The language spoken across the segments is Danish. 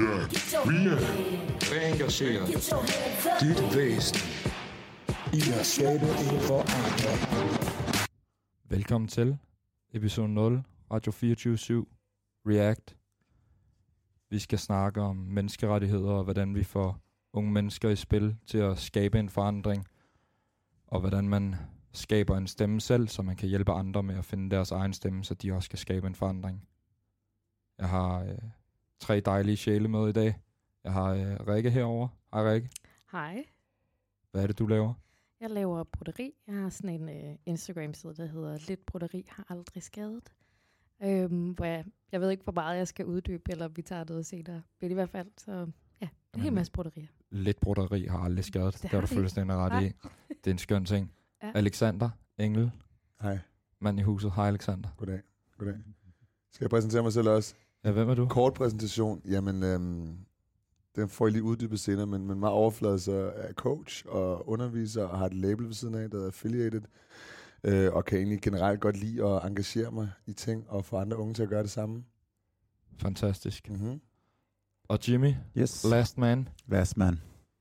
Vi er reengageret dit væsen i at skabe en forandring. Velkommen til episode 0, Radio 24 React. Vi skal snakke om menneskerettigheder og hvordan vi får unge mennesker i spil til at skabe en forandring. Og hvordan man skaber en stemme selv, så man kan hjælpe andre med at finde deres egen stemme, så de også kan skabe en forandring. Jeg har øh, tre dejlige sjæle med i dag. Jeg har øh, Rikke herover. Hej Rikke. Hej. Hvad er det, du laver? Jeg laver broderi. Jeg har sådan en uh, Instagram-side, der hedder Lidt broderi har aldrig skadet. Øhm, hvor jeg, jeg ved ikke, hvor meget jeg skal uddybe, eller vi tager noget senere. Men i hvert fald, så ja, en hel masse broderier. Lidt broderi har aldrig skadet. Det, det har du det fuldstændig ret Nej. i. Det er en skøn ting. Ja. Alexander Engel, Hej, mand i huset. Hej Alexander. goddag. goddag. Skal jeg præsentere mig selv også? Ja, hvem er du? Kort præsentation, jamen, øhm, den får jeg lige uddybet senere, men, men meget overfladet, så er coach og underviser og har et label ved siden af, der er affiliated, øh, og kan egentlig generelt godt lide at engagere mig i ting og få andre unge til at gøre det samme. Fantastisk. Mm-hmm. Og Jimmy, Yes. last man Last man.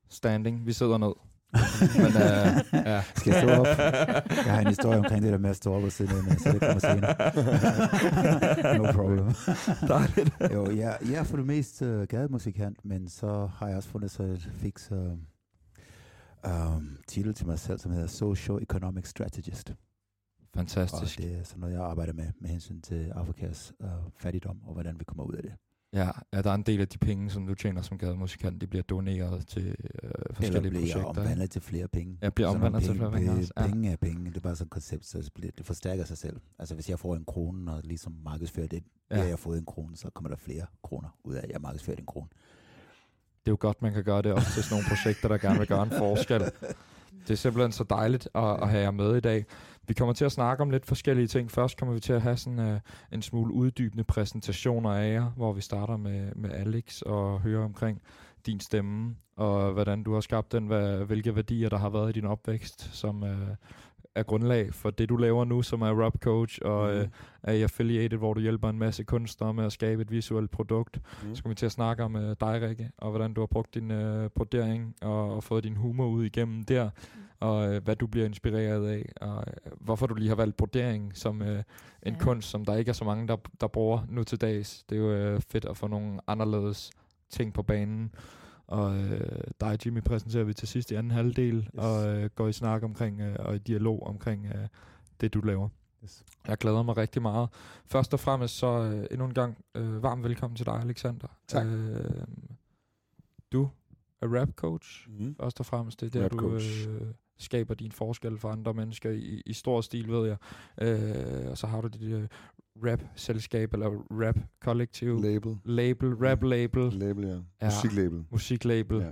standing. Vi sidder ned. Men uh, ja. Skal jeg stå op? Jeg har en historie omkring det der med at stå op og sidde ned, men så det kommer senere. no problem. Dejligt. jo, jeg, jeg er for det mest uh, gademusikant, men så har jeg også fundet så et fix uh, um, titel til mig selv, som hedder Social Economic Strategist. Og Fantastisk. det er sådan noget, jeg arbejder med, med hensyn til Afrikas uh, fattigdom, og hvordan vi kommer ud af det. Ja, ja, der er en del af de penge, som du tjener som gademusikant, de bliver doneret til øh, Eller forskellige bliver projekter. omvandlet til flere penge. Ja, bliver omvandlet til flere penge også, ja. Penge er penge, det er bare sådan et koncept, så det bliver- det forstærker sig selv. Altså hvis jeg får en krone og ligesom markedsfører det, ja. jeg har fået en krone, så kommer der flere kroner ud af, at jeg markedsfører en krone. Det er jo godt, man kan gøre det også til sådan nogle projekter, der gerne vil gøre en forskel. Det er simpelthen så dejligt at, at have jer med i dag. Vi kommer til at snakke om lidt forskellige ting. Først kommer vi til at have sådan uh, en smule uddybende præsentationer af jer, hvor vi starter med, med Alex og hører omkring din stemme, og hvordan du har skabt den, hvad, hvilke værdier der har været i din opvækst, som uh, er grundlag for det, du laver nu, som er rap coach, og Mhm. uh, er i affiliated, hvor du hjælper en masse kunstnere med at skabe et visuelt produkt. Mm. Så kommer vi til at snakke om uh, dig, Rikke, og hvordan du har brugt din uh, brodering og, og fået din humor ud igennem der, og uh, hvad du bliver inspireret af, og uh, hvorfor du lige har valgt brodering som uh, en ja. Kunst, som der ikke er så mange, der, der bruger nu til dags. Det er jo uh, fedt at få nogle anderledes ting på banen. Og øh, dig, Jimmy, præsenterer vi til sidst i anden halvdel, yes. og øh, går i snak omkring, øh, og i dialog omkring øh, det, du laver. Yes. Jeg glæder mig rigtig meget. Først og fremmest så øh, endnu en gang øh, varmt velkommen til dig, Alexander. Tak. Øh, du er rap coach, Mm. først og fremmest. Det er der, du øh, skaber din forskel for andre mennesker i, i stor stil, ved jeg. Øh, og så har du dit øh, rap-selskab, eller rap-kollektiv, Label. label, rap-label, Label, ja. Ja. Musiklabel. musiklabel. Ja.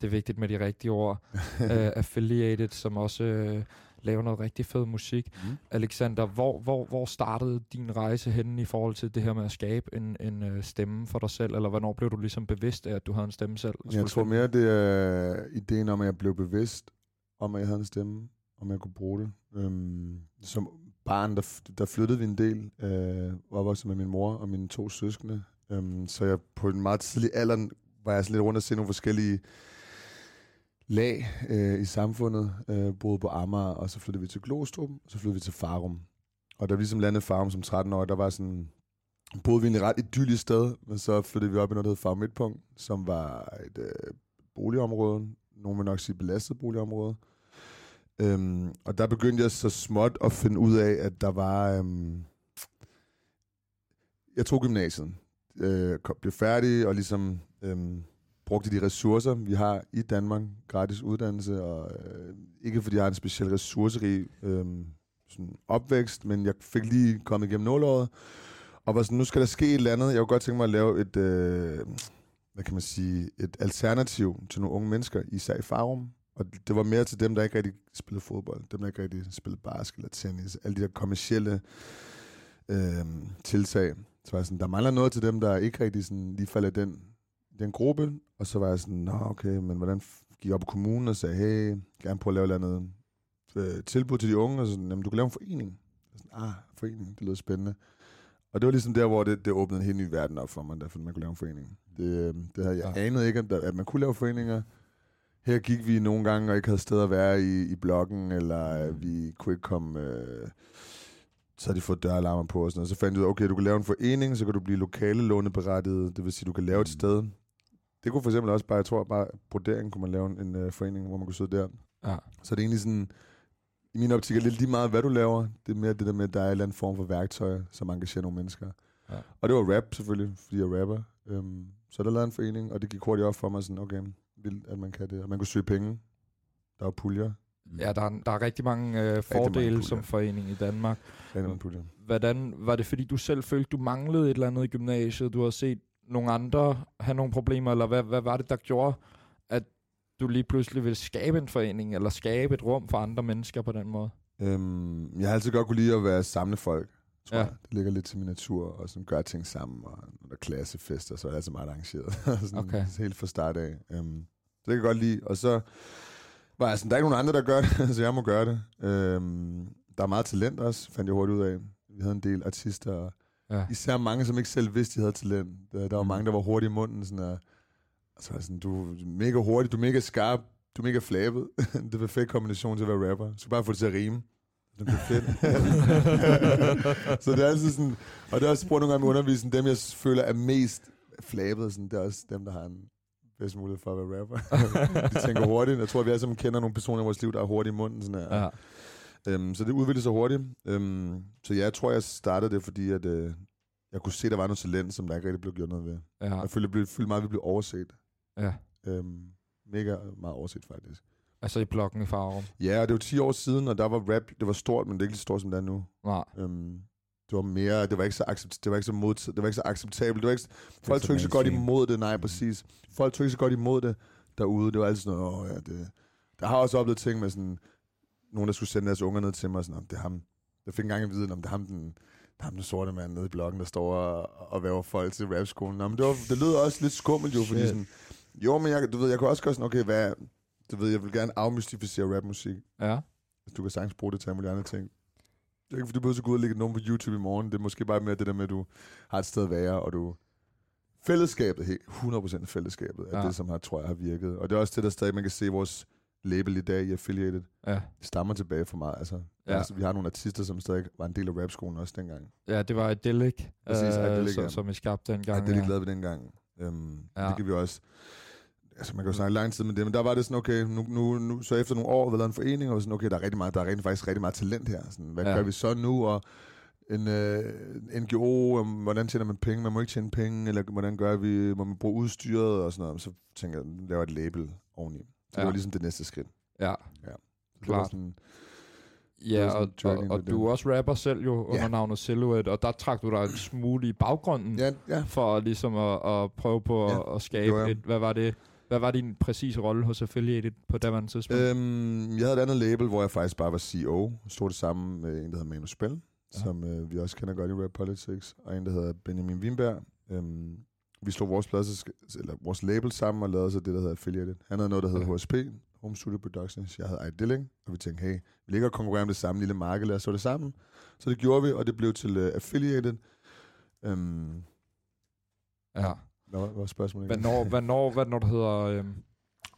Det er vigtigt med de rigtige ord. uh, affiliated, som også øh, laver noget rigtig fed musik. Mm. Alexander, hvor, hvor, hvor startede din rejse henne i forhold til det her med at skabe en, en øh, stemme for dig selv, eller hvornår blev du ligesom bevidst af, at du havde en stemme selv? Jeg tror mere, det er ideen om, at jeg blev bevidst om, at jeg havde en stemme, om jeg kunne bruge det. Øhm, som barn, der, der flyttede vi en del, øh, var vokset med min mor og mine to søskende. Øhm, så jeg på en meget tidlig alder var jeg sådan lidt rundt og se nogle forskellige lag øh, i samfundet. Øh, boede på Amager, og så flyttede vi til Glostrup, og så flyttede vi til Farum. Og da vi ligesom landede Farum som 13 år, der var sådan boede vi en ret idyllisk sted, men så flyttede vi op i noget, der hed Farum Midtpunkt, som var et øh, boligområde, nogen vil nok sige belastet boligområde. Øhm, og der begyndte jeg så småt at finde ud af, at der var... Øhm, jeg tog gymnasiet, øh, kom- blev færdig og ligesom øhm, brugte de ressourcer, vi har i Danmark, gratis uddannelse, og øh, ikke fordi jeg har en speciel ressourcerig øh, sådan opvækst, men jeg fik lige kommet igennem nålåret, og var sådan, nu skal der ske et eller andet. Jeg kunne godt tænke mig at lave et, øh, hvad kan man sige, et alternativ til nogle unge mennesker, især i Farum. Og det var mere til dem, der ikke rigtig spillede fodbold, dem, der ikke rigtig spillede basket eller tennis, alle de der kommercielle øh, tiltag. Så var jeg sådan, der mangler noget til dem, der ikke rigtig sådan, lige falder den, den gruppe. Og så var jeg sådan, nå okay, men hvordan gik jeg op i kommunen og sagde, hey, gerne prøve at lave et andet øh, tilbud til de unge, og sådan, jamen, du kan lave en forening. Og Sådan, ah, forening, det lyder spændende. Og det var ligesom der, hvor det, det åbnede en helt ny verden op for mig, derfor man kunne lave en forening. Det, øh, det havde jeg Ja. anede ikke, at, man kunne lave foreninger. Her gik vi nogle gange og ikke havde sted at være i, i bloggen, eller øh, vi kunne ikke komme... Øh, så havde de fået døralarmer på og sådan noget. Så fandt de ud af, okay, du kan lave en forening, så kan du blive lokale låneberettiget. Det vil sige, du kan lave et Mm. sted. Det kunne for eksempel også bare, jeg tror bare, brodering kunne man lave en, en uh, forening, hvor man kunne sidde der. Ja. Så det er egentlig sådan, i min optik er det lidt lige meget, hvad du laver. Det er mere det der med, at der er en eller anden form for værktøj, som engagerer nogle mennesker. Ja. Og det var rap selvfølgelig, fordi jeg rapper. Um, så der lavede en forening, og det gik hurtigt op for mig, sådan, okay, vildt, at man kan det. Og man kunne søge penge. Der var puljer. Ja, der er, der er rigtig mange øh, fordele puljer. som forening i Danmark. Rigtig mange puljer. Hvordan var det, fordi du selv følte, du manglede et eller andet i gymnasiet? Du har set nogle andre have nogle problemer, eller hvad, hvad var det, der gjorde, at du lige pludselig ville skabe en forening, eller skabe et rum for andre mennesker på den måde? Øhm, jeg har altid godt kunne lide at være samle folk. Tror Ja. jeg. Det ligger lidt til min natur, og sådan gøre ting sammen, og når der er klassefester, så er jeg altid meget arrangeret. sådan, Okay. Helt fra start af. Så det kan jeg godt lide. Og så var jeg sådan, der er ikke nogen andre, der gør det, så jeg må gøre det. Øhm, der er meget talent også, fandt jeg hurtigt ud af. Vi havde en del artister, og Ja. især mange, som ikke selv vidste, de havde talent. Der, der var Mm. mange, der var hurtige i munden. Sådan, så var jeg sådan, du er mega hurtig, du er mega skarp, du er mega flabet. det er perfekt kombination til at være rapper. Du skal bare få det til at rime. Det bliver fedt. så det er altid sådan, og det er også brugt nogle gange med undervisning, dem jeg føler er mest flabet, sådan, det er også dem, der har en bedst mulighed for at være rapper. de tænker hurtigt. Jeg tror, vi alle sammen kender nogle personer i vores liv, der er hurtige i munden. Sådan her. ja. Øhm, så det udviklede sig hurtigt. Øhm, så ja, jeg tror, jeg startede det, fordi at, øh, jeg kunne se, at der var noget talent, som der ikke rigtig blev gjort noget ved. ja. Jeg følte, jeg blev, følte meget, at vi blev overset. ja. Øhm, mega meget overset, faktisk. Altså i bloggen i Farum. Ja, og det var 10 år siden, og der var rap, det var stort, men det er ikke lige så stort, som det er nu. Nej. Øhm, det var mere, det var ikke så, accept, det var ikke så, mod, det var ikke så acceptabelt. Det var ikke, folk så tog ikke så godt imod det, nej, præcis. Folk tog ikke så godt imod det derude. Det var altid sådan noget, åh ja, det... Der har også oplevet ting med sådan, nogen, der skulle sende deres unger ned til mig, sådan, om det er ham. Jeg fik engang at vide, om det er ham, den, det er ham, den sorte mand nede i bloggen, der står og, og væver folk til rapskolen. Nå, men det, var, det lød også lidt skummelt jo, fordi Shit. sådan, jo, men jeg, du ved, jeg kunne også gøre sådan, okay, hvad, du ved, jeg vil gerne afmystificere rapmusik. Ja. Du kan sagtens bruge det til alle andre ting. Det er ikke, fordi du behøver så gå ud og lægge nogen på YouTube i morgen. Det er måske bare mere det der med, at du har et sted at være, og du... Fællesskabet, helt 100% fællesskabet, er Ja. ja. det, som har, tror jeg, har virket. Og det er også det, der stadig, man kan se vores label i dag i Affiliated. Ja. Det stammer tilbage for mig. Altså, Ja. ja. altså, vi har nogle artister, som stadig var en del af rapskolen også dengang. Ja, det var Idyllic, Præcis, Idyllic, så, ja. som I skabte Ja, dengang. det er glad ved dengang. Øhm, Ja. ja. Det kan vi også... Altså, man kan jo snakke lang tid med det, men der var det sådan, okay, nu, nu, nu så efter nogle år vi lavet en forening, og sådan, okay, der er, rigtig meget, der er rigtig, faktisk rigtig meget talent her. Sådan, hvad Ja. ja. gør vi så nu? Og en øh, NGO, om, hvordan tjener man penge? Man må ikke tjene penge, eller hvordan gør vi? Må man bruge udstyret og sådan noget? Så tænker jeg, laver et label oveni. Så Ja. det var ligesom det næste skridt. Ja, Så det Klart. sådan, ja og, og, og du er også rapper selv jo, under Ja. navnet Silhouette, og der trak du dig en smule i baggrunden, ja, ja. for ligesom at, at prøve på Ja, at, at skabe gjorde jeg. et, hvad var det, hvad var din præcise rolle hos Affiliated på daværende tidspunkt? Øhm, jeg havde et andet label, hvor jeg faktisk bare var CEO. Stod det sammen med en, der hedder Manu Spell, Ja. som øh, vi også kender godt i Rap Politics, og en, der hedder Benjamin Wimberg. Øhm, vi slog vores, plads, eller vores label sammen og lavede så det, der hedder Affiliated. Han havde noget, der hedder Ja. HSP, Home Studio Productions. Jeg havde Idilling, og vi tænkte, hey, vi ligger og konkurrerer om det samme lille marked, lad os slå det sammen. Så det gjorde vi, og det blev til uh, Affiliated. Øhm, ja. Hvad var, spørgsmålet? Hvornår, hvornår, hvad når det hedder... Øhm,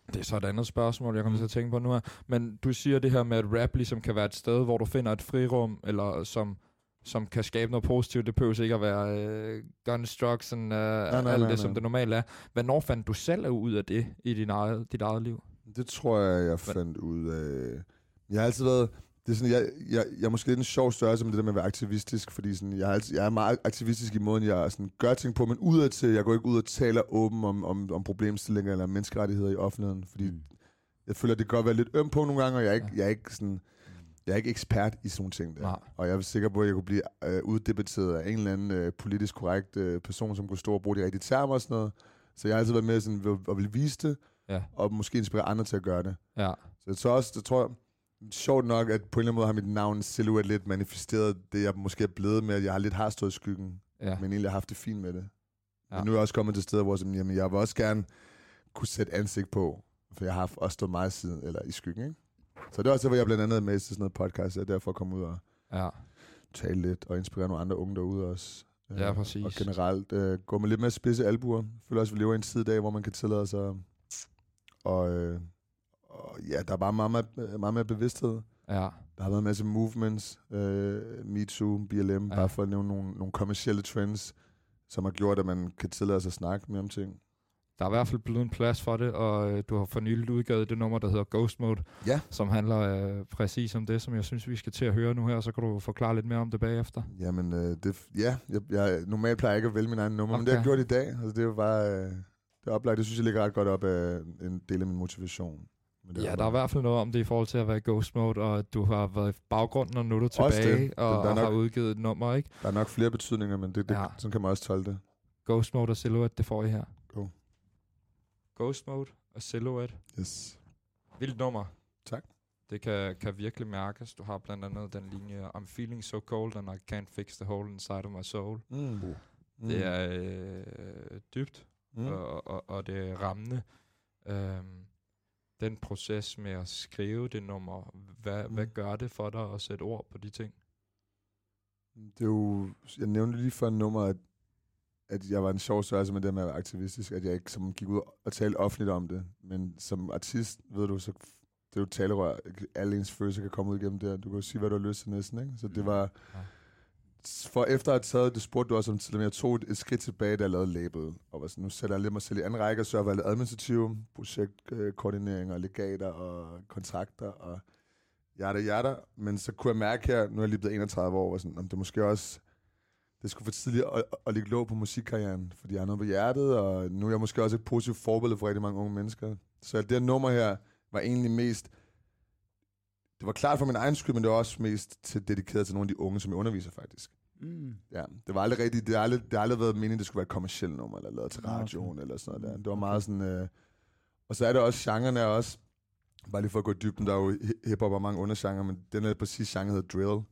det er så et andet spørgsmål, jeg kommer til at tænke på nu her. Men du siger det her med, at rap ligesom kan være et sted, hvor du finder et frirum, eller som, som kan skabe noget positivt. Det behøver ikke at være øh, guns, drugs, og øh, alt nej, det, som nej. det normalt er. Hvornår fandt du selv ud af det i din eget, dit eget liv? Det tror jeg, jeg fandt ud af... Jeg har altid været... Det er sådan, jeg, jeg, jeg er måske lidt en sjov størrelse med det der med at være aktivistisk, fordi sådan, jeg, har altid, jeg er meget aktivistisk i måden, jeg sådan, gør ting på, men udadtil, jeg går ikke ud og taler åben om, om, om problemstillinger eller menneskerettigheder i offentligheden, fordi Mm. jeg føler, at det kan godt være lidt øm på nogle gange, og jeg er ikke, jeg er ikke, sådan, jeg er ikke ekspert i sådan nogle ting der. Nej. Og jeg er sikker på, at jeg kunne blive øh, uddebatteret af en eller anden øh, politisk korrekt øh, person, som kunne stå og bruge de rigtige termer og sådan noget. Så jeg har altid været med sådan, at ville vise det, Ja. og måske inspirere andre til at gøre det. Ja. Så jeg tror også, det tror jeg, sjovt nok, at på en eller anden måde har mit navn Silhouette lidt manifesteret det, jeg måske er blevet med, at jeg har lidt har stået i skyggen, ja. men egentlig har haft det fint med det. Ja. Men nu er jeg også kommet til steder, hvor sådan, jamen, jeg vil også gerne kunne sætte ansigt på, for jeg har også stået meget siden, eller i skyggen, ikke? Så det er også hvor jeg blandt andet er med til sådan noget podcast, og derfor komme ud og ja. tale lidt, og inspirere nogle andre unge derude også. Ja, præcis. Og generelt øh, gå med lidt mere spidse albuer. Jeg føler også, at vi lever i en tid i dag, hvor man kan tillade sig... Og, øh, og ja, der er bare meget, meget, meget mere bevidsthed. Ja. Der har været en masse movements, øh, MeToo, BLM, Ja. bare for at nævne nogle, nogle kommersielle trends, som har gjort, at man kan tillade sig at snakke mere om ting. Der er i hvert fald blevet en plads for det, og øh, du har for nylig udgivet det nummer, der hedder Ghost Mode, Ja. som handler øh, præcis om det, som jeg synes, vi skal til at høre nu her, og så kan du forklare lidt mere om det bagefter. Jamen, øh, det, ja, jeg, jeg, normalt plejer jeg ikke at vælge min egen nummer, okay. men det har jeg gjort i dag. Altså, det er jo bare, øh, det er oplagt. Det synes jeg ligger ret godt op af en del af min motivation. Men det Ja, er der er i hvert fald noget om det i forhold til at være i Ghost Mode, og at du har været i baggrunden, og nu er du Også tilbage, det. og, Der er og har nok- udgivet et nummer, ikke? Der er nok flere betydninger, men det, det, Ja. sådan kan man også tolke det. Ghost Mode og Silhouette, det får I her. Go. Ghost Mode og Silhouette. Yes. Vildt nummer. Tak. Det kan, kan virkelig mærkes. Du har blandt andet den linje, I'm feeling so cold, and I can't fix the hole inside of my soul. Mm. Mm. Det er øh, dybt, mm. og, og, og det er rammende. Øhm, den proces med at skrive det nummer, hvad, mm. hvad gør det for dig at sætte ord på de ting? Det er jo, jeg nævnte lige før nummer, at, at jeg var en sjov størrelse med det med at være aktivistisk, at jeg ikke som gik ud og talte offentligt om det. Men som artist, ved du, så det er jo et talerør. Alle ens følelser kan komme ud igennem det. Du kan jo sige, hvad du har lyst til næsten, ikke? Så det Mm. var... Ja. For efter at have taget, det spurgte du også om tidligere, jeg tog et, et skridt tilbage, da jeg lavede label. Og var sådan, nu sætter jeg lidt mig selv i anden række, og jeg var lidt administrative projektkoordinering og legater og kontrakter og hjerter, hjerter. Men så kunne jeg mærke her, nu er jeg lige blevet 31 år, og sådan, om det måske også det skulle for tidligt at, at, at ligge låg på musikkarrieren, fordi jeg har noget på hjertet, og nu er jeg måske også et positivt forbillede for rigtig mange unge mennesker. Så det her nummer her var egentlig mest, det var klart for min egen skyld, men det var også mest til, dedikeret til nogle af de unge, som jeg underviser faktisk. Mm. Ja, det var aldrig rigtigt, det har aldrig, det har aldrig været meningen, at det skulle være et kommersielt nummer, eller lavet til Ah, okay. radioen, eller sådan noget der. Det var meget sådan, øh, og så er det også, genren er også, bare lige for at gå i dybden, der er jo hi- hiphop og mange undergenre, men den er præcis genre hedder drill,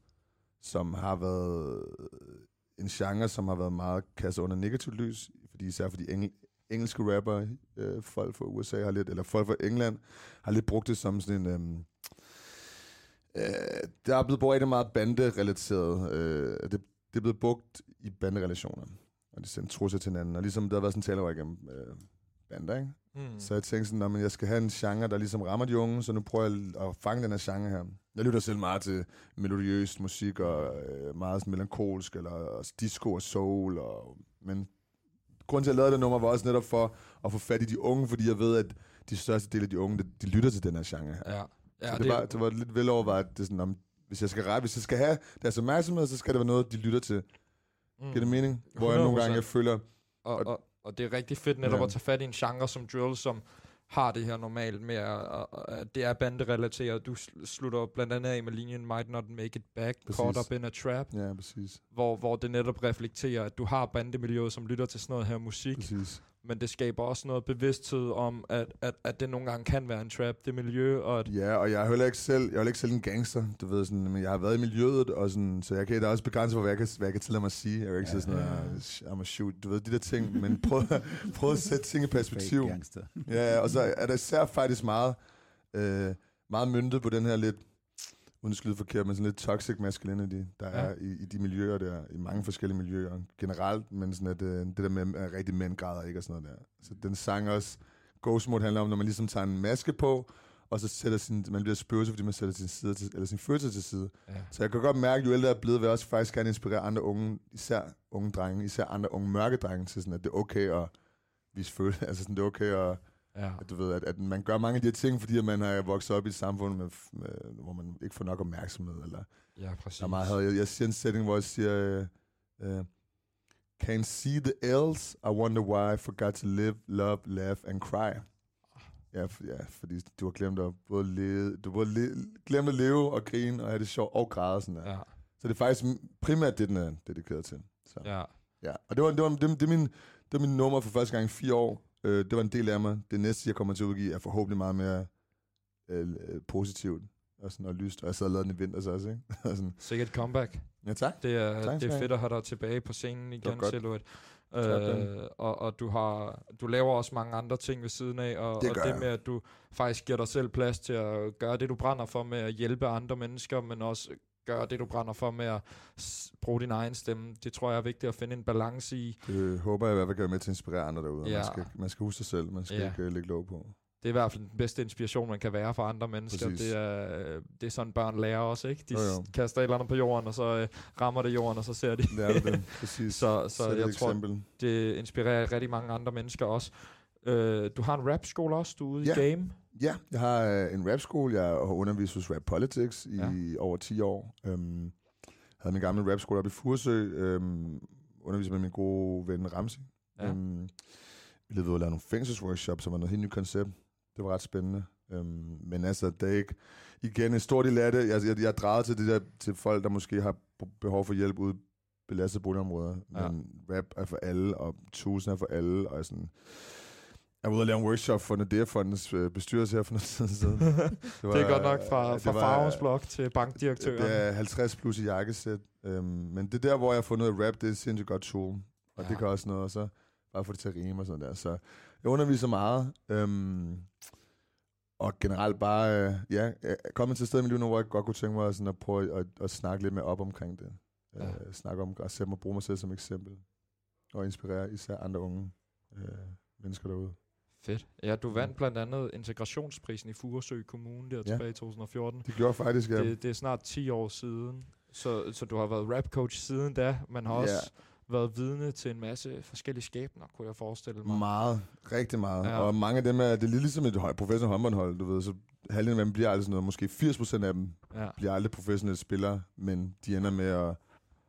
som har været en genre, som har været meget kastet under negativt lys, fordi især fordi engel, engelske rapper, øh, folk fra USA har lidt, eller folk fra England, har lidt brugt det som sådan en, øhm, øh, der er blevet brugt rigtig meget banderelateret, øh, det, det er blevet brugt i banderelationer, og de sendte trusser til hinanden, og ligesom der har været sådan en talerøj igennem øh, bander, ikke? Mm. Så jeg tænkte sådan, "Nå, men jeg skal have en genre, der ligesom rammer de unge, så nu prøver jeg at fange den her genre her. Jeg lytter selv meget til melodiøs musik, og øh, meget sådan melankolsk, eller også disco og soul. Og, men grunden til, at jeg lavede det nummer, var også netop for at få fat i de unge, fordi jeg ved, at de største del af de unge, de, de lytter til den her genre her. Ja. Ja, så det, var, det var lidt velovervejet, det sådan, om, hvis jeg skal rette, hvis jeg skal have deres opmærksomhed, så skal det være noget, de lytter til. mm. Giver det mening? Hvor jeg nogle 100%. gange jeg føler, Og, og, og det er rigtig fedt netop Ja. at tage fat i en genre som drill, som har det her normalt med, at, at- det er banderelateret. Du sl- slutter blandt andet af med linjen Might not make it back, Præcis. caught up in a trap, ja, præcis, hvor, hvor det netop reflekterer, at du har bandemiljøet, som lytter til sådan noget her musik, præcis. Men det skaber også noget bevidsthed om, at, at, at det nogle gange kan være en trap, det miljø, og at, Ja, og jeg er heller ikke selv, jeg er ikke selv en gangster, du ved, sådan, men jeg har været i miljøet, og sådan, så jeg kan, der er også begrænset for, hvad jeg kan, hvad jeg kan tillade mig at sige. Jeg kan ikke Ja. sige sådan noget, I'm a shoot, du ved, de der ting, men prøv, prøv at sætte ting i perspektiv. Fake gangster. Ja, ja, og så er der især faktisk meget, øh, meget myndet på den her lidt, at lyde forkert, men sådan lidt toxic masculinity, der Ja. er i, i de miljøer der, i mange forskellige miljøer generelt, men sådan at, øh, det der med, at rigtig mænd græder ikke og sådan noget der. Så den sang også, Ghost Mode handler om, når man ligesom tager en maske på, og så sætter sin, man bliver spøgelse, fordi man sætter sin, side til, eller sin følelse til side. ja. Så jeg kan godt mærke, jo ældre jeg er blevet, vil jeg også faktisk gerne inspirere andre unge, især unge drenge, især andre unge mørke drenge, til sådan, at det er okay at vise følelse, altså sådan, det er okay at, ja. at du ved, at, at man gør mange af de her ting, fordi at man har vokset op i et samfund, med, med, hvor man ikke får nok opmærksomhed. Eller, Ja, præcis. der er meget, jeg, jeg siger en setting, hvor jeg siger, uh, Can see the else, I wonder why I forgot to live, love, laugh and cry. Ja, for, ja fordi du har glemt at både leve, du både le, glemt at leve og grine og have det sjovt og græde. Sådan der. Ja, Så det er faktisk primært det, den er dedikeret til. Så. ja. Ja, og det var, det var, det, det, min, det var min nummer for første gang i fire år. Øh, det var en del af mig. Det næste, jeg kommer til at udgive, er forhåbentlig meget mere øh, øh, positivt og, sådan, og lyst. Og jeg sad og lavede den i vinter så også, ikke? Og sådan. Sikkert comeback. ja, tak. Det er, Tak det er fedt at have dig tilbage på scenen igen. Silhouette. Øh, og, og du har du laver også mange andre ting ved siden af, og Det og det med, at du faktisk giver dig selv plads til at gøre det, du brænder for, med at hjælpe andre mennesker, men også gøre det, du brænder for med at bruge din egen stemme. Det tror jeg er vigtigt at finde en balance i. Det håber jeg i hvert fald være med til at inspirere andre derude. Ja. Man, skal, man skal huske sig selv, man skal Ja. ikke uh, lægge lov på. Det er i hvert fald den bedste inspiration, man kan være for andre mennesker. Præcis. Det er, det er sådan, børn lærer også, ikke? De Jo, kaster et eller andet på jorden, og så øh, rammer det jorden, og så ser de. Det er det, præcis. Så, så jeg tror, eksempel. det inspirerer rigtig mange andre mennesker også. Øh, du har en rap-skole også, du er ude Ja. i game. Ja, jeg har øh, en rapskole. Jeg har undervist hos Rap Politics i Ja. over 10 år. Øhm, havde min gamle rapskole op i Furesø. Øhm, underviste med min gode ven Ramsey. Ja. Øhm, vi lavede ud at lave nogle fængselsworkshops, som var noget helt nyt koncept. Det var ret spændende. Øhm, men altså, det er ikke... Igen, en stor del af det, jeg, jeg, jeg er drejet til det der, til folk, der måske har behov for hjælp ude belastede boligområder. Ja. Men rap er for alle, og tusind er for alle, og sådan... Jeg var ude og lave en workshop for Nordea-fondens øh, bestyrelse her for noget tid siden. Det, det er godt nok fra, det fra var- farvens blok til bankdirektøren. Det er 50 plus i jakkesæt. Øhm, men det er der, hvor jeg har fundet at rap, det er sindssygt godt tool. Og Ja. det kan også noget, og så bare få det til at rime og sådan der. Så jeg underviser meget. Øhm, og generelt bare, øh, ja, jeg er kommet til et sted i mit liv nu, hvor jeg godt kunne tænke mig sådan at prøve at, at, at snakke lidt mere op omkring det. Ja. Ja. Øh, snakke om at sætte mig, bruge mig selv som eksempel. Og inspirere især andre unge øh, mennesker derude. Fedt. Ja, du vandt blandt andet integrationsprisen i Furesø Kommune der Ja. tilbage i 2014. Det gjorde faktisk, ja. Det, det er snart 10 år siden. Så, så du har været rap-coach siden da, men har Ja. også været vidne til en masse forskellige skæbner, kunne jeg forestille mig. Meget, rigtig meget. Ja. Og mange af dem er, det er lidt ligesom et professionelt håndboldhold, du ved, så halvdelen af dem bliver aldrig sådan noget, måske 80% af dem Ja. bliver aldrig professionelle spillere, men de ender med at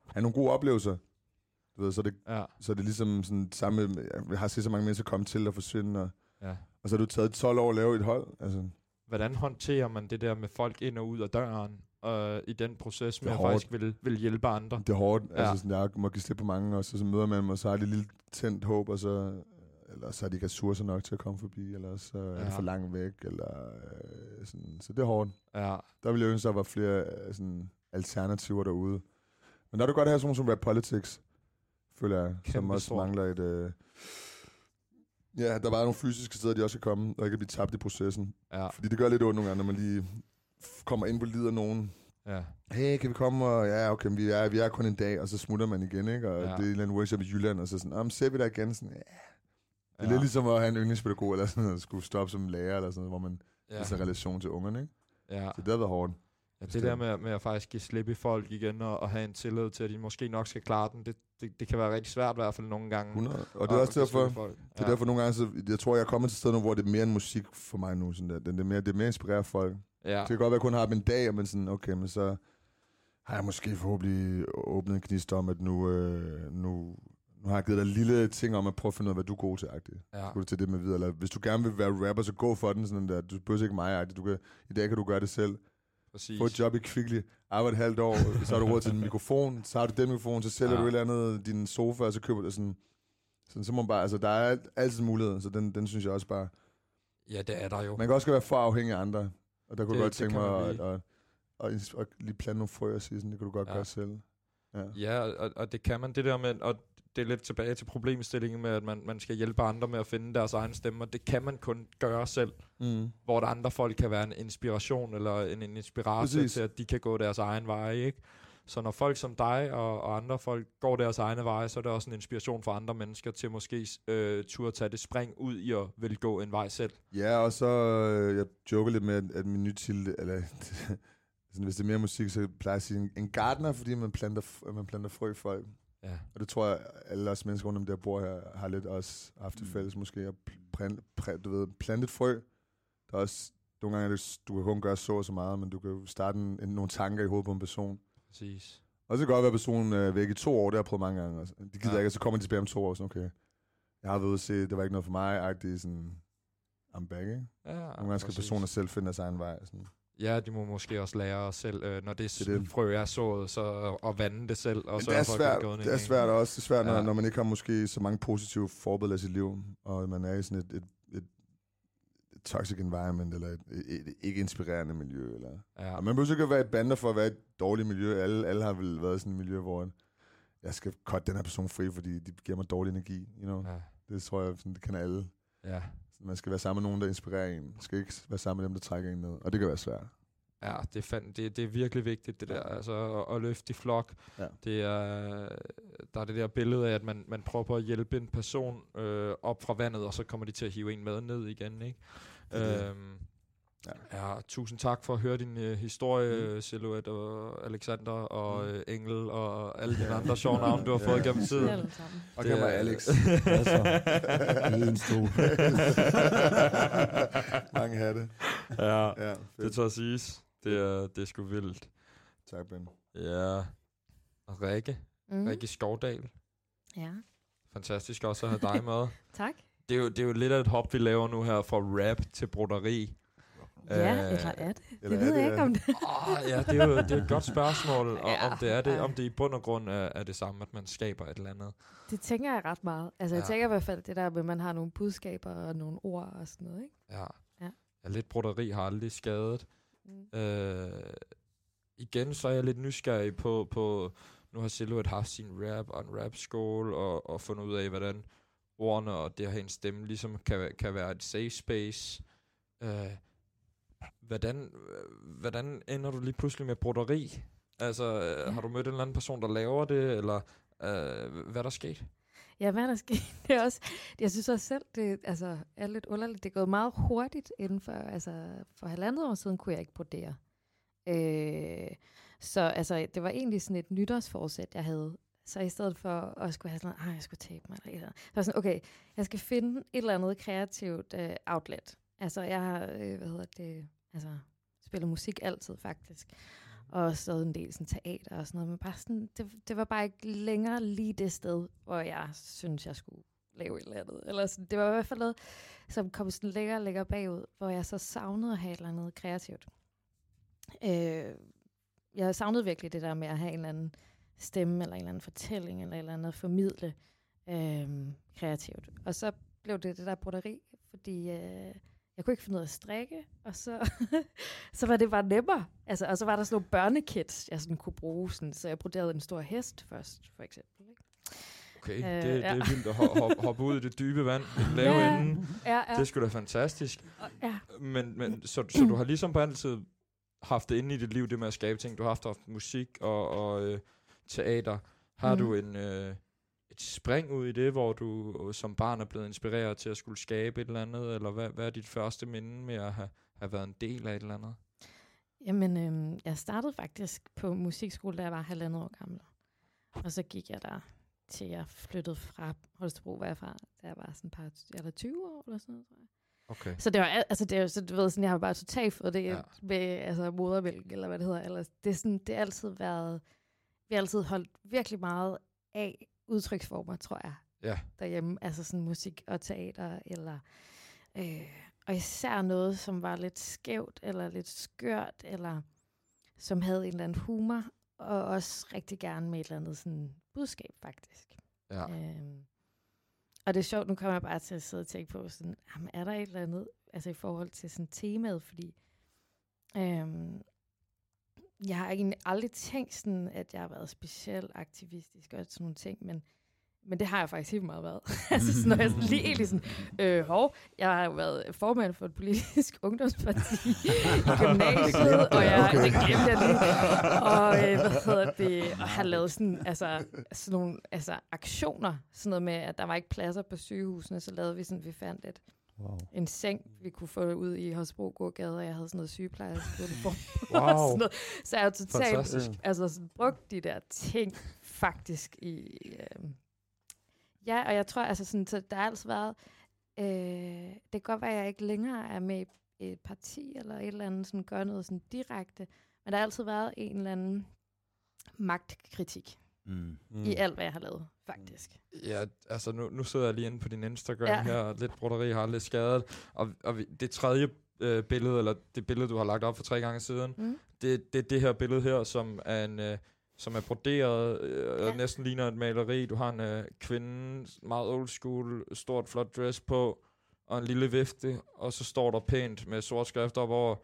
have nogle gode oplevelser. Du ved, så er det, Ja, så er det ligesom sådan samme, jeg har set så mange mennesker komme til og forsvinde, og, ja. og så har du taget 12 år at lave et hold. Altså, Hvordan håndterer man det der med folk ind og ud af døren, og i den proces med er at hårdt. faktisk vil, vil hjælpe andre? det er hårdt, Ja. altså sådan, jeg må give slip på mange, og så, så møder man dem, og så har de lille tændt håb, og så, eller så har de ikke ressourcer nok til at komme forbi, eller så er Ja. det for langt væk, eller øh, sådan, så det er hårdt. Ja, Der ville jeg ønske, at der var flere øh, sådan, alternativer derude. Men der er det godt at have sådan som Rap Politics, føler jeg, som Kæmpe også stort. mangler et... Øh, ja, der var nogle fysiske steder, de også kan komme, og ikke blive tabt i processen. ja, Fordi det gør lidt ondt nogle gange, når man lige kommer ind på af nogen. ja. Hey, kan vi komme? Og ja, okay, vi er, vi er kun en dag, og så smutter man igen, ikke? Og Ja. det er en eller anden workshop i Jylland, og så sådan, om ser vi dig igen? Sådan, ja. Det er ja. lidt ligesom at have en yndlingspædagog, eller sådan noget, skulle stoppe som lærer, eller sådan noget, hvor man ja. viser en relation til ungerne, ikke? ja. Så det har været hårdt. Ja, det der med, med at faktisk give slip i folk igen, og, og have en tillid til, at de måske nok skal klare den, det, det, det kan være rigtig svært i hvert fald nogle gange. 100. Og det er at også derfor. Det er derfor nogle gange, så jeg tror, jeg er kommet til stedet nu, hvor det er mere end musik for mig nu. Sådan der. Det, er mere, det er mere inspirerer folk. Ja. Ja, Det kan godt være, at jeg kun har dem en dag, men sådan, okay, men så har jeg måske forhåbentlig åbnet en knist om, at nu, øh, nu, nu har jeg givet dig en lille ting om at prøve at finde ud af, hvad du er god til, agtigt. ja, Skulle du til det med videre, eller hvis du gerne vil være rapper, så gå for den sådan der. Du behøver ikke mig, agtigt. Du kan, I dag kan du gøre det selv. Præcis. Få et job i Kvickly, arbejde et halvt år, så har du råd til en mikrofon, så har du den mikrofon, så sælger Ja. du et eller andet, din sofa, og så køber du sådan, sådan, så må man bare, altså der er alt- altid mulighed, så den, den synes jeg også bare, Ja, det er der jo. man kan også være for afhængig af andre, og der kunne Det- godt tænke mig at, at, at, at, lige plante nogle frø og sige sådan, det kan du godt ja. gøre selv. Ja. Ja, og, og det kan man. Det der med, og det er lidt tilbage til problemstillingen med, at man, man skal hjælpe andre med at finde deres egen stemmer. Det kan man kun gøre selv, Mm. hvor der andre folk kan være en inspiration eller en, en inspirator Præcis. til, at de kan gå deres egen vej, ikke? Så når folk som dig og, og andre folk går deres egne veje, så er det også en inspiration for andre mennesker til måske øh, turde tage det spring ud i at vil gå en vej selv. Ja, og så, øh, jeg joker lidt med, at, at min nye titel, eller sådan, hvis det er mere musik, så plejer jeg at sige en, en gartner, fordi man planter, man planter frø i folk. Ja, Og det tror jeg, alle os mennesker rundt om der bor her, har lidt også haft til Mm. fælles måske. At plante, pr- du ved, plante et frø. Der er også, nogle gange, det, du kan kun gøre så og så meget, men du kan starte en, en, nogle tanker i hovedet på en person. præcis. Og så kan det godt være, at personen er væk i to år. Det har jeg prøvet mange gange. Altså. De gider Ja. ikke, og så kommer de tilbage om to år. Sådan, okay, jeg har været ude at se, det var ikke noget for mig. Det er sådan, I'm back, ikke? Ja, Nogle gange skal præcis. personer selv finde deres egen vej. Sådan. Ja, de må måske også lære os selv, øh, når det, Det er det det. frø er sået, så at vande det selv. Og Men så det er svært, det er svært også. Det er svært, når, Ja. når man ikke har måske så mange positive forbilleder i sit liv, og man er i sådan et, et, et, et toxic environment, eller et, et, et ikke inspirerende miljø. Eller. Ja, Og man behøver ikke at være et bander for at være et dårligt miljø. Alle, alle har vel været i sådan et miljø, hvor jeg skal cutte den her person fri, fordi de giver mig dårlig energi. You know? ja, Det tror jeg, sådan, det kan alle. ja. Man skal være sammen med nogen, der inspirerer en. Man skal ikke være sammen med dem, der trækker en ned. Og det kan være svært. Ja, det er, fandme, det, det er virkelig vigtigt, det der. Altså, at, at løfte i flok. Ja. Det er, der er det der billede af, at man, man prøver på at hjælpe en person øh, op fra vandet, og så kommer de til at hive en med ned igen, ikke? Det. Øhm, Ja. ja. tusind tak for at høre din øh, historie, mm. Silhouette og Alexander og Mm. øh, Engel og alle de andre sjove navne, du har fået gennem tiden. Sammen. Og Det det mig er- Alex. Altså, en stol. Mange hatte. ja, Ja, det fedt. tør at siges. Det er, det er sgu vildt. Tak, Ben. Ja. Og Rikke, Mm. Rikke Skovdal. Ja, Fantastisk også at have dig med. tak. Det er, jo, det er jo lidt af et hop, vi laver nu her fra rap til broderi. Ja, Øh, eller er det? Eller det ved er jeg det, ikke om det. Oh, ja, det er jo det er et godt spørgsmål, og, Ja, om det er det, ja. om det i bund og grund er, er det samme, at man skaber et eller andet. Det tænker jeg ret meget. Altså, jeg Ja. tænker i hvert fald det der med, at man har nogle budskaber og nogle ord og sådan noget, ikke? Ja. Ja. ja lidt broderi har aldrig skadet. Mm. Øh, igen, så er jeg lidt nysgerrig på, på nu har Silhouette haft sin rap og en rap-skole, og, og fundet ud af, hvordan ordene og det at have en stemme ligesom kan, kan være et safe space. Øh, hvordan, øh, hvordan ender du lige pludselig med broderi? Altså, øh, Ja. har du mødt en eller anden person, der laver det, eller øh, hvad er der sket? Ja, hvad er der sket? Det er også, jeg synes også selv, det altså, er lidt underligt. Det er gået meget hurtigt inden for, altså, for halvandet år siden kunne jeg ikke brodere. Øh, så altså, det var egentlig sådan et nytårsforsæt, jeg havde. Så i stedet for at skulle have sådan, at jeg skulle tabe mig, eller så var sådan, okay, jeg skal finde et eller andet kreativt øh, outlet. Altså, jeg har, øh, hvad hedder det, altså, spiller musik altid faktisk. Og så en del sådan, teater og sådan noget, men bare sådan, det, det var bare ikke længere lige det sted, hvor jeg synes, jeg skulle lave et eller andet. Eller sådan, det var i hvert fald noget, som kom sådan længere og længere bagud, hvor jeg så savnede at have et eller andet kreativt. Øh, jeg savnede virkelig det der med at have en eller anden stemme, eller en eller anden fortælling, eller et eller andet at formidle øh, kreativt. Og så blev det det der broderi, fordi øh, jeg kunne ikke finde ud af at strikke, og så, så var det bare nemmere. Altså, og så var der sådan nogle børnekits, jeg sådan kunne bruge, sådan, så jeg broderede en stor hest først, for eksempel. Ikke? Okay, Øh, det, det ja. er vildt at ho- hoppe, hoppe ud i det dybe vand, lave Ja. inden. Ja, ja. Det sgu da fantastisk. Ja. Men, men så, så du har ligesom på altid haft det inde i dit liv, det med at skabe ting. Du har haft, haft musik og, og øh, teater. Har Mhm. du en, øh, et spring ud i det, hvor du øh, som barn er blevet inspireret til at skulle skabe et eller andet? Eller hvad, hvad er dit første minde med at have, have været en del af et eller andet? Jamen, øhm, jeg startede faktisk på musikskole, da jeg var halvandet år gammel. Og så gik jeg der til jeg flyttede fra Holstebro, hvor jeg fra, da jeg var sådan et par, eller 20 år eller sådan noget, tror jeg. Okay. Så det var, al- altså det er jo, så du ved, sådan, jeg har bare totalt fået det ja. med altså, modermælk, eller hvad det hedder. Eller, det, er sådan, det har altid været, vi har altid holdt virkelig meget af udtryksformer, tror jeg, Ja. derhjemme. Altså sådan musik og teater, eller, øh, og især noget, som var lidt skævt, eller lidt skørt, eller som havde en eller anden humor, og også rigtig gerne med et eller andet sådan budskab, faktisk. Ja. Øhm, og det er sjovt, nu kommer jeg bare til at sidde og tænke på, sådan, jamen, er der et eller andet, altså i forhold til sådan temaet, fordi øhm, jeg har egentlig aldrig tænkt sådan, at jeg har været specielt aktivistisk og sådan nogle ting, men, men det har jeg faktisk helt meget været. altså sådan, når jeg lige egentlig sådan, øh, hov, jeg har jo været formand for et politisk ungdomsparti i gymnasiet, og jeg, Okay. det glemte jeg lige, og øh, hvad hedder det, og har lavet sådan, altså, sådan nogle altså, aktioner, sådan noget med, at der var ikke pladser på sygehusene, så lavede vi sådan, vi fandt et, Wow. en seng, vi kunne få ud i Holstebro Gågade, og jeg havde sådan noget sygeplejerskeuniform. Wow. sådan noget. Så jeg har totalt Fantastisk. altså, sådan, brugt de der ting faktisk i... Øh, ja, og jeg tror, altså sådan, så der har altid været... Øh, det kan godt være, at jeg ikke længere er med i et parti, eller et eller andet, sådan gør noget sådan direkte, men der har altid været en eller anden magtkritik Mm. Mm. i alt, hvad jeg har lavet, faktisk. Ja, altså nu, nu sidder jeg lige inde på din Instagram ja. Her, og lidt broderi har lidt skadet. Og, og vi, det tredje øh, billede, eller det billede, du har lagt op for tre gange siden, Mm. det, det er det her billede her, som er en... Øh, som er broderet, øh, og Ja. næsten ligner et maleri. Du har en øh, kvinde, meget old school, stort flot dress på, og en lille vifte, og så står der pænt med sort skrift op over,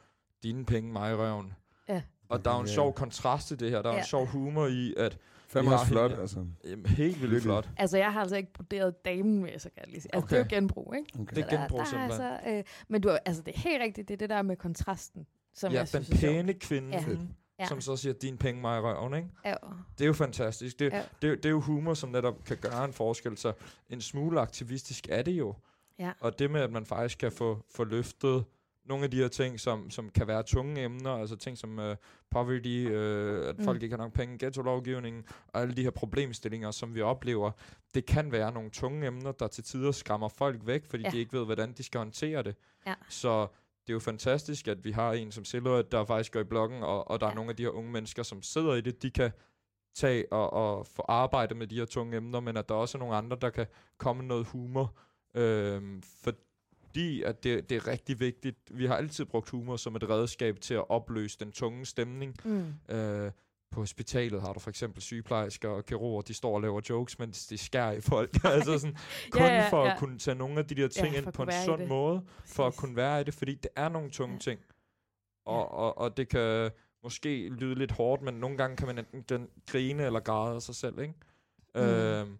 dine penge, mig røven. Ja. Og der er jo en Ja. sjov kontrast i det her. Der er. Ja. en sjov humor i, at Fem har flot, altså. jamen, helt vildt flot. Altså, jeg har altså ikke broderet damen med, så kan jeg lige sige. Altså, det er jo Okay. genbrug, ikke? Okay. Det er Så der- genbrug der er simpelthen. Altså, øh, men du, altså, det er helt rigtigt, det er det der med kontrasten. som ja, jeg synes den er pæne kvinde, Ja. ja. Som så siger, din penge mig i røven, ikke? Ja. Det er jo fantastisk. Det, ja. det, er jo- det er jo humor, som netop kan gøre en forskel. Så en smule aktivistisk er det jo. Ja. Og det med, at man faktisk kan få, få løftet nogle af de her ting, som, som kan være tunge emner, altså ting som uh, poverty, uh, at Mm. folk ikke har nok penge, ghetto-lovgivningen, og alle de her problemstillinger, som vi oplever, det kan være nogle tunge emner, der til tider skræmmer folk væk, fordi Ja. de ikke ved, hvordan de skal håndtere det. Ja. Så det er jo fantastisk, at vi har en som Silhouette, der faktisk går i bloggen, og, og der ja. Er nogle af de her unge mennesker, som sidder i det, de kan tage og, og få arbejde med de her tunge emner, men at der også er nogle andre, der kan komme noget humor, øhm, fordi at det, det er rigtig vigtigt. Vi har altid brugt humor som et redskab til at opløse den tunge stemning. Mm. Øh, på hospitalet har du for eksempel sygeplejersker og kirurger, de står og laver jokes, mens de skærer i folk. altså sådan, kun Ja, ja, for ja. at kunne tage nogle af de der ting Ja, ind på en sund det. måde, for at Præcis. kunne være i det, fordi det er nogle tunge Ja. ting. Ja. Og, og, og det kan måske lyde lidt hårdt, men nogle gange kan man enten grine eller græde af sig selv, ikke? Mm. Øhm,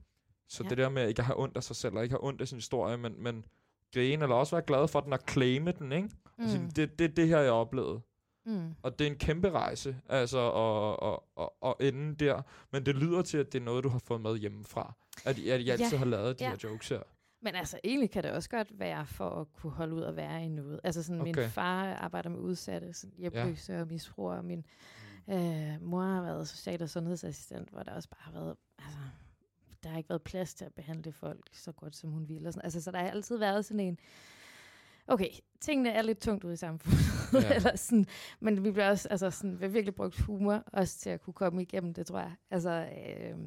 så Ja. det der med at ikke at have ondt af sig selv, og ikke have ondt af sin historie, men, men grine, eller også være glad for den og claime den, ikke? Mm. Altså, Mm. det, det er det her, jeg oplevede. Mm. Og det er en kæmpe rejse, altså, og, og, og, og ende der. Men det lyder til, at det er noget, du har fået med hjemmefra. At, at I altid Ja, har lavet de ja. her jokes her. Men altså, egentlig kan det også godt være for at kunne holde ud og være i noget. Altså sådan, okay. min far arbejder med udsatte, sådan hjemløse ja. og misbrugere, og min øh, mor har været social- og sundhedsassistent, hvor der også bare har været, altså, der har ikke været plads til at behandle folk så godt, som hun ville. Og sådan. Altså, så der har altid været sådan en, okay, tingene er lidt tungt ude i samfundet, Ja. ja. eller sådan, men vi bliver også, altså sådan, vi har virkelig brugt humor også til at kunne komme igennem det, tror jeg. Altså, øh,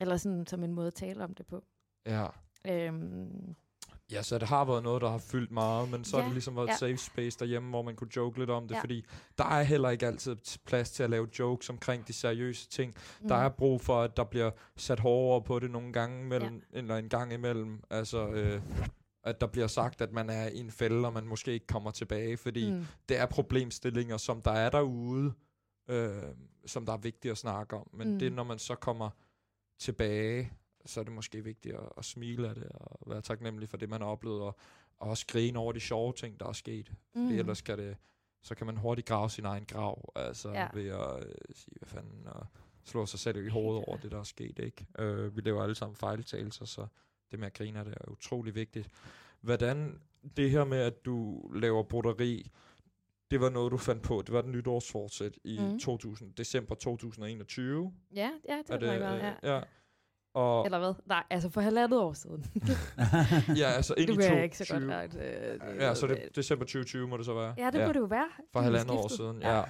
eller sådan som en måde at tale om det på. Ja. Øhm, Ja, så det har været noget, der har fyldt meget, men så ja, har det ligesom været ja. et safe space derhjemme, hvor man kunne joke lidt om det, Ja. fordi der er heller ikke altid plads til at lave jokes omkring de seriøse ting. mm. Der er brug for, at der bliver sat hårdere på det nogle gange imellem, ja. eller en gang imellem. Altså, øh, at der bliver sagt, at man er i en fælde, og man måske ikke kommer tilbage, fordi mm. det er problemstillinger, som der er derude, øh, som der er vigtigt at snakke om. Men mm. Det når man så kommer tilbage, så er det måske vigtigt at, at smile af det, og være taknemmelig for det, man har oplevet, og, og også grine over de sjove ting, der er sket. Mm. Fordi ellers kan det, så kan man hurtigt grave sin egen grav, altså ja. Ved at øh, sige, hvad fanden, og slå sig selv i hovedet over det, der er sket, ikke? Øh, vi lever alle sammen fejltagelser, så det med at grine af det er utrolig vigtigt. Hvordan det her med, at du laver broderi, det var noget, du fandt på. Det var et nytårsfortsæt i Mhm. 2000, december 2021. Ja, ja, det det, det, godt, øh, ja. ja. Og, Eller hvad? Nej, altså for halvandet år siden. ja, altså ind i kan 22. jeg ikke så godt ret. Øh, Ja, så det er december 2020 må det så være. Ja, det må det jo være. For Det halvandet år siden, ja. ja.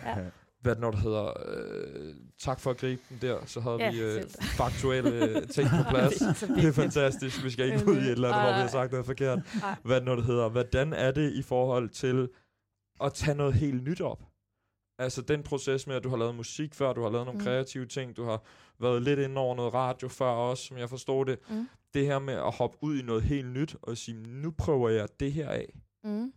Hvad er det, når hedder? Øh, tak for at gribe den der. Så havde Ja, vi øh, faktuelle øh, ting på plads. Det er fantastisk. Vi skal ikke ud i et eller andet, hvor vi har sagt noget forkert. Hvad det, når det hedder? Hvordan er det i forhold til at tage noget helt nyt op? Altså den proces med, at du har lavet musik før, du har lavet nogle Mm. kreative ting, du har været lidt inde over noget radio før også, som jeg forstår det. Mm. Det her med at hoppe ud i noget helt nyt og sige, nu prøver jeg det her af. Mm.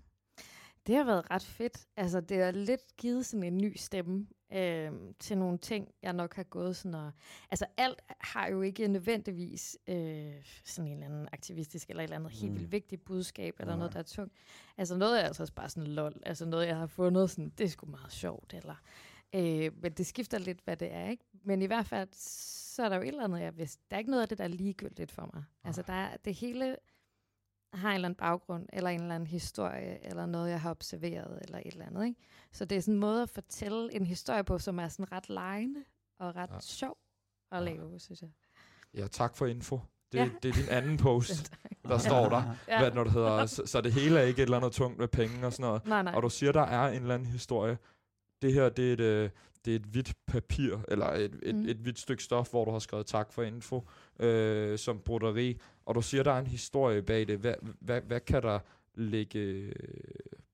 Det har været ret fedt. Altså, det har lidt givet sådan en ny stemme øh, til nogle ting, jeg nok har gået sådan og... Altså, alt har jo ikke nødvendigvis øh, sådan en eller anden aktivistisk eller et eller andet helt Mm. vildt vigtigt budskab, eller Nej. noget, der er tungt. Altså, noget er altså også bare sådan lol. Altså, noget, jeg har fundet sådan, det er sgu meget sjovt, eller... Øh, men det skifter lidt, hvad det er, ikke? Men i hvert fald, så er der jo et eller andet, jeg vidste. Der er ikke noget af det, der er ligegyldigt for mig. Altså, der er, det hele har en eller anden baggrund, eller en eller anden historie, eller noget, jeg har observeret, eller et eller andet. Ikke? Så det er sådan en måde at fortælle en historie på, som er sådan ret lejende og ret Ja. ja. sjov at lave, synes jeg. Ja, tak for info. Det, Ja. det er din anden post, der står der. Ja. Hvad, når det hedder, så, så det hele er ikke et eller andet tungt med penge og sådan noget. Nej, nej. Og du siger, der er en eller anden historie. Det her, det er et, øh, det er et hvidt papir, eller et, et, Mm. et hvidt stykke stof, hvor du har skrevet tak for info, øh, som broderi. Og du siger, der er en historie bag det. Hvad, hvad, hvad kan der ligge øh,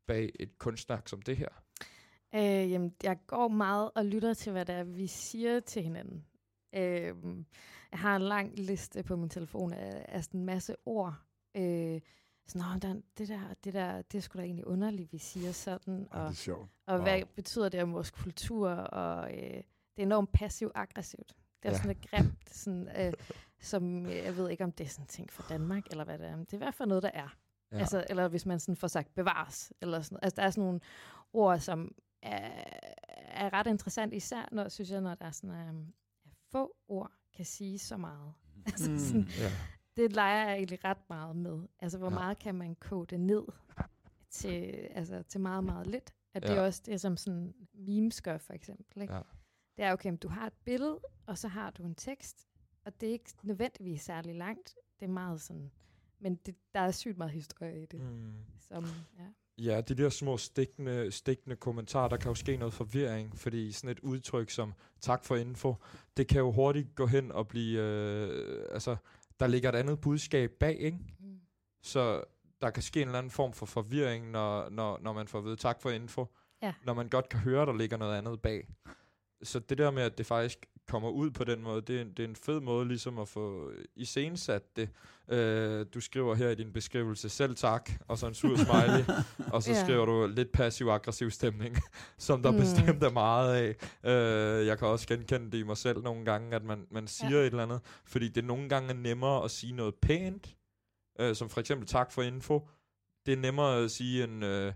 bag et kunstværk som det her? Øh, jamen, jeg går meget og lytter til, hvad det er, vi siger til hinanden. Øh, jeg har en lang liste på min telefon af, af sådan en masse ord. Øh, sådan, der, det, der, det der, det er sgu da egentlig underligt, vi siger sådan. Ej, det Og, er sjovt. og Wow. hvad betyder det om vores kultur? Og øh, det er enormt passiv-aggressivt. Det er Ja. ja. sådan lidt grimt, sådan, øh, som øh, jeg ved ikke, om det er sådan en ting for Danmark, eller hvad det er. Men det er i hvert fald noget, der er. Ja. Altså, eller hvis man sådan får sagt bevares, eller sådan. Altså, der er sådan nogle ord, som er, er ret interessant, især når, synes jeg, når der er sådan, um, få ord kan sige så meget. Altså, Mm. sådan, Ja. Det leger jeg egentlig ret meget med. Altså, hvor Ja. meget kan man kode det ned til, altså, til meget, meget lidt. At det Ja. er også det, som sådan memes gør, for eksempel. Ikke? Ja. Det er okay, du har et billede, og så har du en tekst, og det er ikke nødvendigvis særlig langt. Det er meget sådan... Men det, der er sygt meget historie i det. Mm. Som, ja. Ja, de der små stikkende, stikkende kommentarer, der kan jo ske noget forvirring, fordi sådan et udtryk som tak for info, det kan jo hurtigt gå hen og blive, øh, altså, der ligger et andet budskab bag, ikke? Mm. Så der kan ske en eller anden form for forvirring, når, når, når man får at vide tak for info, Ja. når man godt kan høre, der ligger noget andet bag. Så det der med, at det faktisk kommer ud på den måde, det er, en, det er en fed måde ligesom at få iscenesat det. Øh, du skriver her i din beskrivelse, selv tak, og så en sur smiley, og så Ja. skriver du lidt passiv-aggressiv stemning, som der Mm. bestemt er meget af. Øh, jeg kan også genkende det i mig selv nogle gange, at man, man siger Ja. et eller andet, fordi det nogle gange er nemmere at sige noget pænt, øh, som for eksempel tak for info. Det er nemmere at sige en, øh,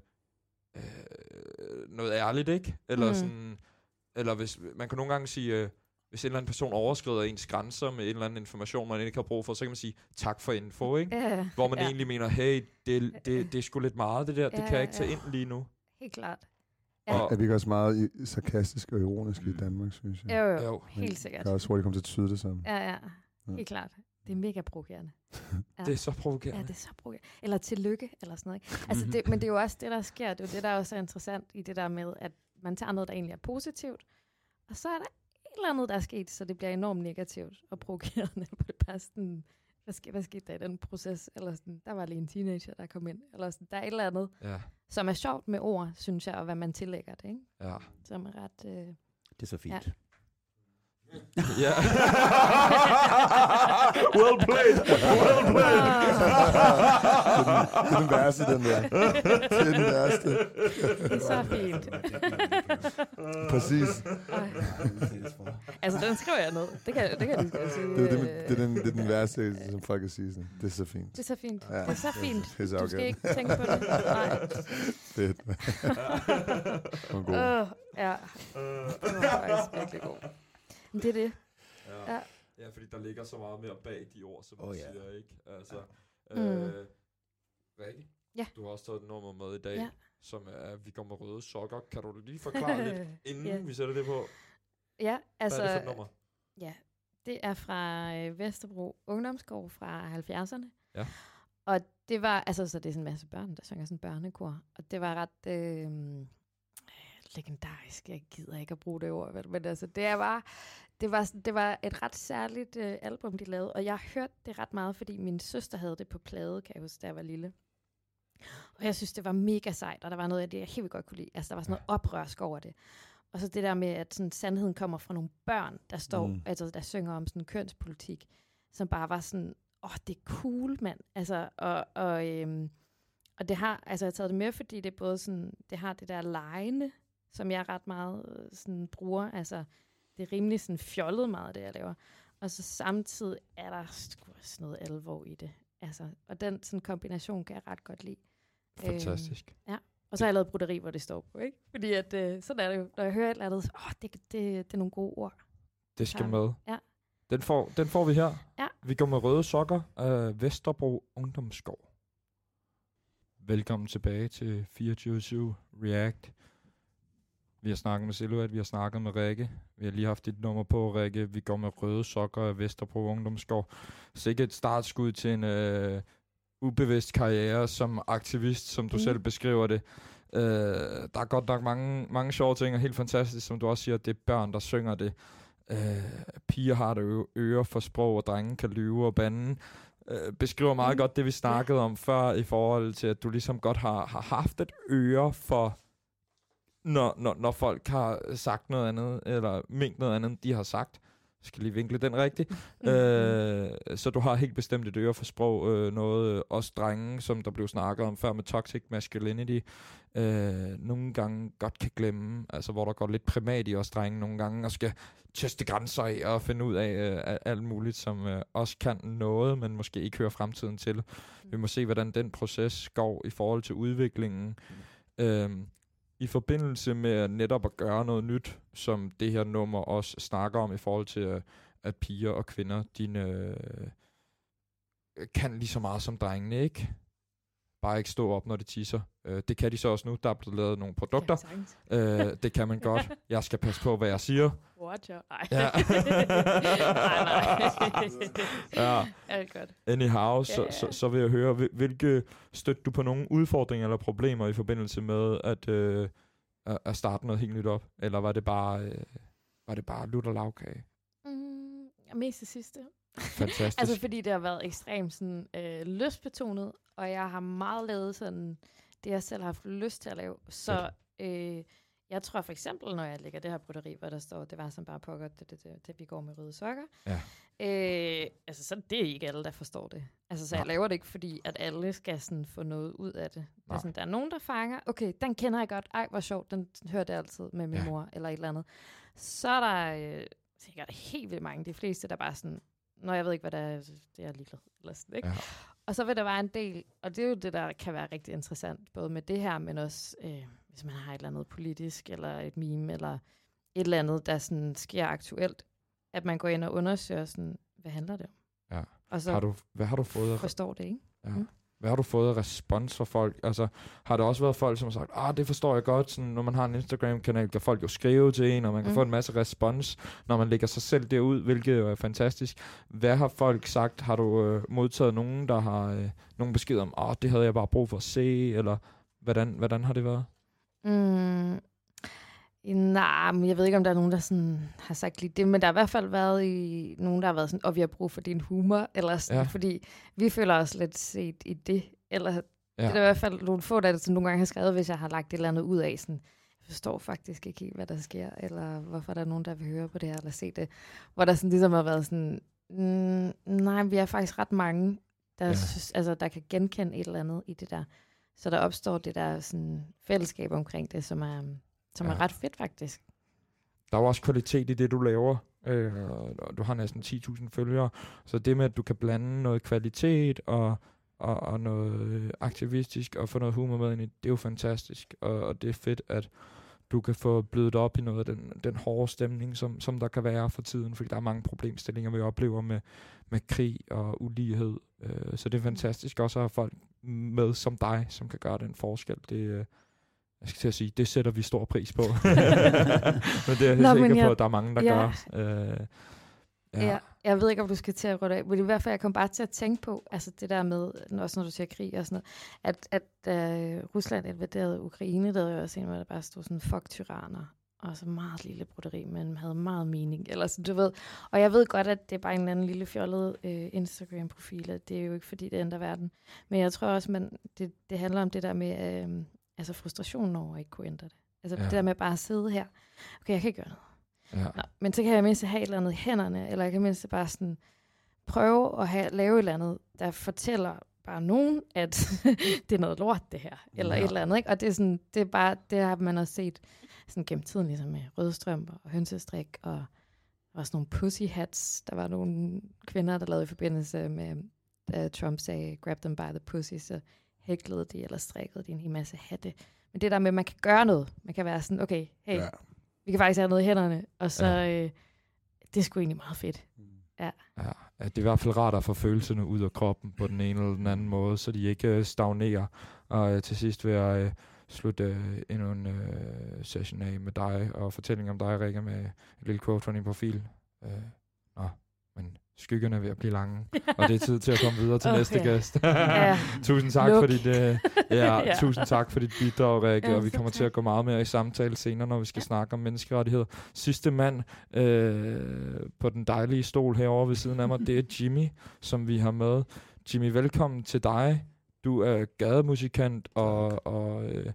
øh, noget ærligt, ikke? Eller mm. sådan, eller hvis, man kan nogle gange sige, øh, hvis en eller anden person overskrider ens grænser med en eller anden information, man ikke har brug for, så kan man sige tak for info, ikke? Ja, Hvor man ja, ja. egentlig mener, hey, det, det, det er sgu lidt meget det der, det Ja, kan jeg ikke tage ja. ind lige nu. helt klart. Ja. Og, Er vi ikke også meget i- sarkastiske og ironiske i Danmark, synes jeg? Jo, jo, Jo. helt sikkert. Det er også hurtigt komme til at tyde det som. Ja, ja, Ja. helt klart. Det er mega provokerende. Ja. det er så Ja, provokerende. det er så provokerende. Eller tillykke, eller sådan noget. Ikke? Altså det, men det er jo også det, der sker. Det er jo det, der også er interessant i det der med, at man tager noget, der egentlig er positivt, og så er der eller andet, der er sket, så det bliver enormt negativt og provokerende. Hvor det bare sådan, hvad, ske, hvad skete der i den proces? Eller sådan, der var lige en teenager, der kom ind. Eller sådan, der er et eller andet, Ja, som er sjovt med ord, synes jeg, og hvad man tillægger det, ikke? ja. Som er ret... Øh... Det er så fint. Ja. Ja. well played! Well played! Det er den værste, den der. Det er den værste. Det er så fint. Præcis. Altså, den skriver jeg ned. Det kan, det kan jeg lige så sige. Det er, den, Øh, det, er den, det er den værste, som folk kan sige. Sådan. Det er så fint. Det er så fint. Ja, det er så det er fint. pisse Du skal ikke tænke på det. Nej. Fedt. Den var god. Uh, ja, det var faktisk virkelig god. Men det er det. Ja. Ja. ja, fordi der ligger så meget mere bag de ord, som Åh, du ja. siger, ikke? Altså, Mm. øh, Rikke, Ja. du har også taget et nummer med i dag, Ja. som er, vi går med røde sokker. Kan du lige forklare lidt, inden Ja. vi sætter det på? Ja, Hvad er det for et altså, nummer? ja, det er fra øh, Vesterbro Ungdomsgård fra 70'erne. Ja. Og det var, altså, så det er sådan en masse børn, der synger sådan en børnekor. Og det var ret øh, legendarisk. Jeg gider ikke at bruge det ord, vel? men altså, det er bare, det var, det var et ret særligt øh, album, de lavede. Og jeg hørte det ret meget, fordi min søster havde det på plade, kan jeg huske, da jeg var lille. Og jeg synes, det var mega sejt, og der var noget af det, jeg helt vildt godt kunne lide. Altså, der var sådan noget oprørsk over det. Og så det der med, at sådan, sandheden kommer fra nogle børn, der står, Mm. mm. altså der synger om sådan kønspolitik, som bare var sådan, åh, oh, det er cool, mand. Altså, og, og, øhm, og det har, altså jeg har taget det med, fordi det er både sådan, det har det der lejende, som jeg ret meget øh, sådan bruger, altså det er rimelig sådan fjollet meget, det jeg laver. Og så samtidig er der sgu også noget alvor i det. Altså, og den sådan kombination kan jeg ret godt lide. Fantastisk. Og så har jeg lavet broderi, hvor det står på, ikke? Fordi at, øh, sådan er det jo. Når jeg hører et eller andet, så, åh, det, det, det er nogle gode ord. Det skal Ja. med. Ja. Den får, den får vi her. Ja. Vi går med røde sokker. Øh, Vesterbro Ungdomsskov. Velkommen tilbage til 24 React. Vi har snakket med Silhouette, vi har snakket med Rikke. Vi har lige haft dit nummer på, Rikke. Vi går med røde sokker af Vesterbro Ungdomsskov. Sikkert et startskud til en øh, ubevidst karriere som aktivist, som du Mm. selv beskriver det. Øh, der er godt nok mange, mange sjove ting, og helt fantastisk, som du også siger, det er børn, der synger det. Øh, piger har det ører for sprog, og drenge kan lyve og bande. Øh, beskriver meget mm. godt det, vi snakkede om før, i forhold til, at du ligesom godt har, har haft et øre for, når, når, når folk har sagt noget andet, eller ment noget andet, end de har sagt. Jeg skal lige vinkle den rigtigt. Øh, så du har helt bestemt et øre for sprog, øh, noget øh, også drenge, som der blev snakket om før med toxic masculinity, øh, nogle gange godt kan glemme, altså hvor der går lidt primat i os drenge nogle gange, og skal teste grænser af og finde ud af øh, alt muligt, som øh, også kan noget, men måske ikke hører fremtiden til. Vi må se, hvordan den proces går i forhold til udviklingen. Øh, i forbindelse med netop at gøre noget nyt, som det her nummer også snakker om i forhold til, at, at piger og kvinder, dine øh, kan lige så meget som drengene, ikke? Bare ikke stå op, når de tisser. Øh, det kan de så også nu. Der er blevet lavet nogle produkter. Ja, øh, det kan man godt. Jeg skal passe på, hvad jeg siger. Watch out. Ej. Ja. nej, nej. Ja. Alt godt. Anyhow, så, Ja, ja. så, så vil jeg høre, hvil- hvilke støtter du på nogle udfordringer eller problemer i forbindelse med at, øh, at, at starte noget helt nyt op? Eller var det bare, øh, var det bare lutter lavkage? Mm, mest det sidste. Fantastisk. Altså fordi det har været ekstremt sådan, øh, lystbetonet, og jeg har meget lavet sådan, det jeg selv har haft lyst til at lave. Så øh, jeg tror for eksempel, når jeg lægger det her broderi, hvor der står, det var som bare pokker, det, det, det, det vi går med røde sokker. Ja. Øh, altså så det er ikke alle, der forstår det. Altså så jeg Nej. laver det ikke, fordi at alle skal sådan få noget ud af det. Det er sådan, der er nogen, der fanger, okay, den kender jeg godt, ej hvor sjovt, den hørte jeg altid med min Ja. ja. mor, eller et eller andet. Så er der øh, sikkert helt vildt mange, de fleste, der bare sådan, når jeg ved ikke, hvad det er, det er jeg ligeglad. Eller sådan, ikke? Ja. Og så vil der være en del, og det er jo det, der kan være rigtig interessant, både med det her, men også øh, hvis man har et eller andet politisk, eller et meme, eller et eller andet, der sådan sker aktuelt, at man går ind og undersøger sådan, hvad handler det om? Ja. Og så har du, hvad har du fået forstår det, ikke? ja. Mm. Hvad har du fået af respons fra folk? Altså, har der også været folk, som har sagt, ah, det forstår jeg godt, sådan, når man har en Instagram-kanal, kan folk jo skrive til en, og man kan Mm. få en masse respons, når man lægger sig selv derud, hvilket jo er fantastisk. Hvad har folk sagt? Har du øh, modtaget nogen, der har øh, nogle beskeder om, ah, det havde jeg bare brug for at se, eller hvordan, hvordan har det været? Mm, nej, men jeg ved ikke, om der er nogen, der sådan har sagt lige det, men der har i hvert fald været i, nogen, der har været sådan, og vi har brug for din humor, eller sådan, Ja. fordi vi føler os lidt set i det, eller ja. Det er i hvert fald nogle få, der som nogle gange har skrevet, hvis jeg har lagt et eller andet ud af, sådan, jeg forstår faktisk ikke helt, hvad der sker, eller hvorfor der er nogen, der vil høre på det her, eller se det, hvor der sådan ligesom har været sådan, mm, nej, vi er faktisk ret mange, der, ja. synes, altså, der kan genkende et eller andet i det der. Så der opstår det der sådan, fællesskab omkring det, som er, som Ja. er ret fedt faktisk. Der er jo også kvalitet i det, du laver. Øh, og du har næsten 10.000 følgere. Så det med, at du kan blande noget kvalitet og, og, og noget øh, aktivistisk og få noget humor med ind i, det er jo fantastisk. Og, og det er fedt, at du kan få blødt op i noget af den, den hårde stemning, som, som der kan være for tiden. Fordi der er mange problemstillinger, vi oplever med, med krig og ulighed. Øh, så det er fantastisk også at have folk med som dig, som kan gøre den forskel. Det, øh, jeg skal til at sige, det sætter vi stor pris på. men det er jeg Nå, sikker på, jeg- at der er mange, der ja. gør. Øh, Ja. ja. Jeg ved ikke, om du skal til at runde af, men i hvert fald, jeg kom bare til at tænke på, altså det der med, også når du siger krig og sådan noget, at, at uh, Rusland invaderede Ukraine, der var jo også en, hvor der bare stod sådan, fuck tyranner, og så meget lille broderi, men havde meget mening, eller sådan, du ved. Og jeg ved godt, at det er bare en eller anden lille fjollet uh, Instagram-profil, det er jo ikke, fordi det ændrer verden. Men jeg tror også, man, det, det handler om det der med, uh, altså frustrationen over at ikke kunne ændre det. Altså Ja. det der med bare at sidde her, okay, jeg kan ikke gøre noget. ja. Nå, men så kan jeg mindst have et eller andet i hænderne, eller jeg kan mindst bare sådan prøve at have, lave et eller andet, der fortæller bare nogen, at det er noget lort, det her, eller Ja. ja. et eller andet, ikke? Og det er, sådan, det er bare, det har man også set sådan gennem tiden, ligesom med rødstrømper og hønsestrik, og også nogle pussy hats. Der var nogle kvinder, der lavede i forbindelse med, da Trump sagde, grab them by the pussy, så hæklede de eller strikkede de en hel masse hatte. Men det der med, at man kan gøre noget. Man kan være sådan, okay, hey, Ja. vi kan faktisk have noget i hænderne, og så, Ja. ja. øh, det er sgu egentlig meget fedt. Ja, ja, det er i hvert fald rart at få følelserne ud af kroppen på den ene eller den anden måde, så de ikke øh, stagnerer. Og øh, til sidst vil jeg øh, slutte øh, endnu en øh, session af med dig, og fortælling om dig, Rikke, med et lille quote fra din profil. Øh, nå, men skyggerne er ved at blive lange, og det er tid til at komme videre til Åh, næste gæst. Ja. tusind tak Luk. for dit, øh, ja, Ja. tusind tak for dit bidrag, Rikke, Ja, og vi kommer til tak. at gå meget mere i samtale senere, når vi skal Ja. snakke om menneskerettigheder. Sidste mand øh, på den dejlige stol herovre ved siden af mig, det er Jimmy, som vi har med. Jimmy, velkommen til dig. Du er gademusikant og, og øh,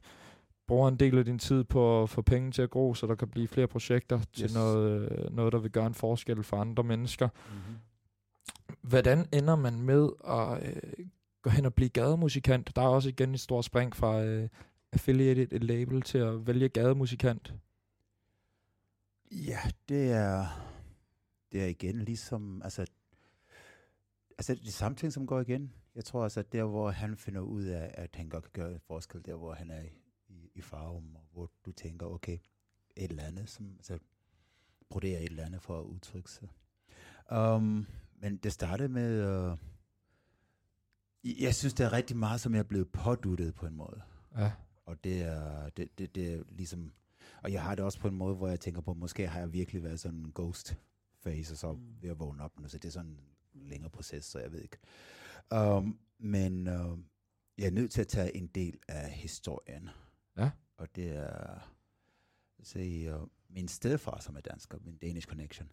bruger en del af din tid på at få penge til at gro, så der kan blive flere projekter til Yes. noget, øh, noget, der vil gøre en forskel for andre mennesker. Mm-hmm. Hvordan ender man med at øh, gå hen og blive gademusikant? Der er også igen et stort spring fra øh, affiliated et label til at vælge gademusikant. Ja, det er, det er igen ligesom, altså, altså det samme ting, som går igen. Jeg tror altså, at der, hvor han finder ud af, at han godt kan gøre en forskel, der, hvor han er i, i Farum, og hvor du tænker, okay, et eller andet, som altså, broderer et eller andet for at udtrykke sig. Um, men det startede med, uh, jeg synes, det er rigtig meget, som jeg er blevet påduttet på en måde. Ja. Og det er, det, det, det er ligesom, og jeg har det også på en måde, hvor jeg tænker på, måske har jeg virkelig været sådan en ghost phase, og så Mm. ved at vågne op, så det er sådan en længere proces, så jeg ved ikke. Um, men uh, jeg er nødt til at tage en del af historien. Ja. Og det er, se, uh, min stedfar, som er dansker, min Danish connection,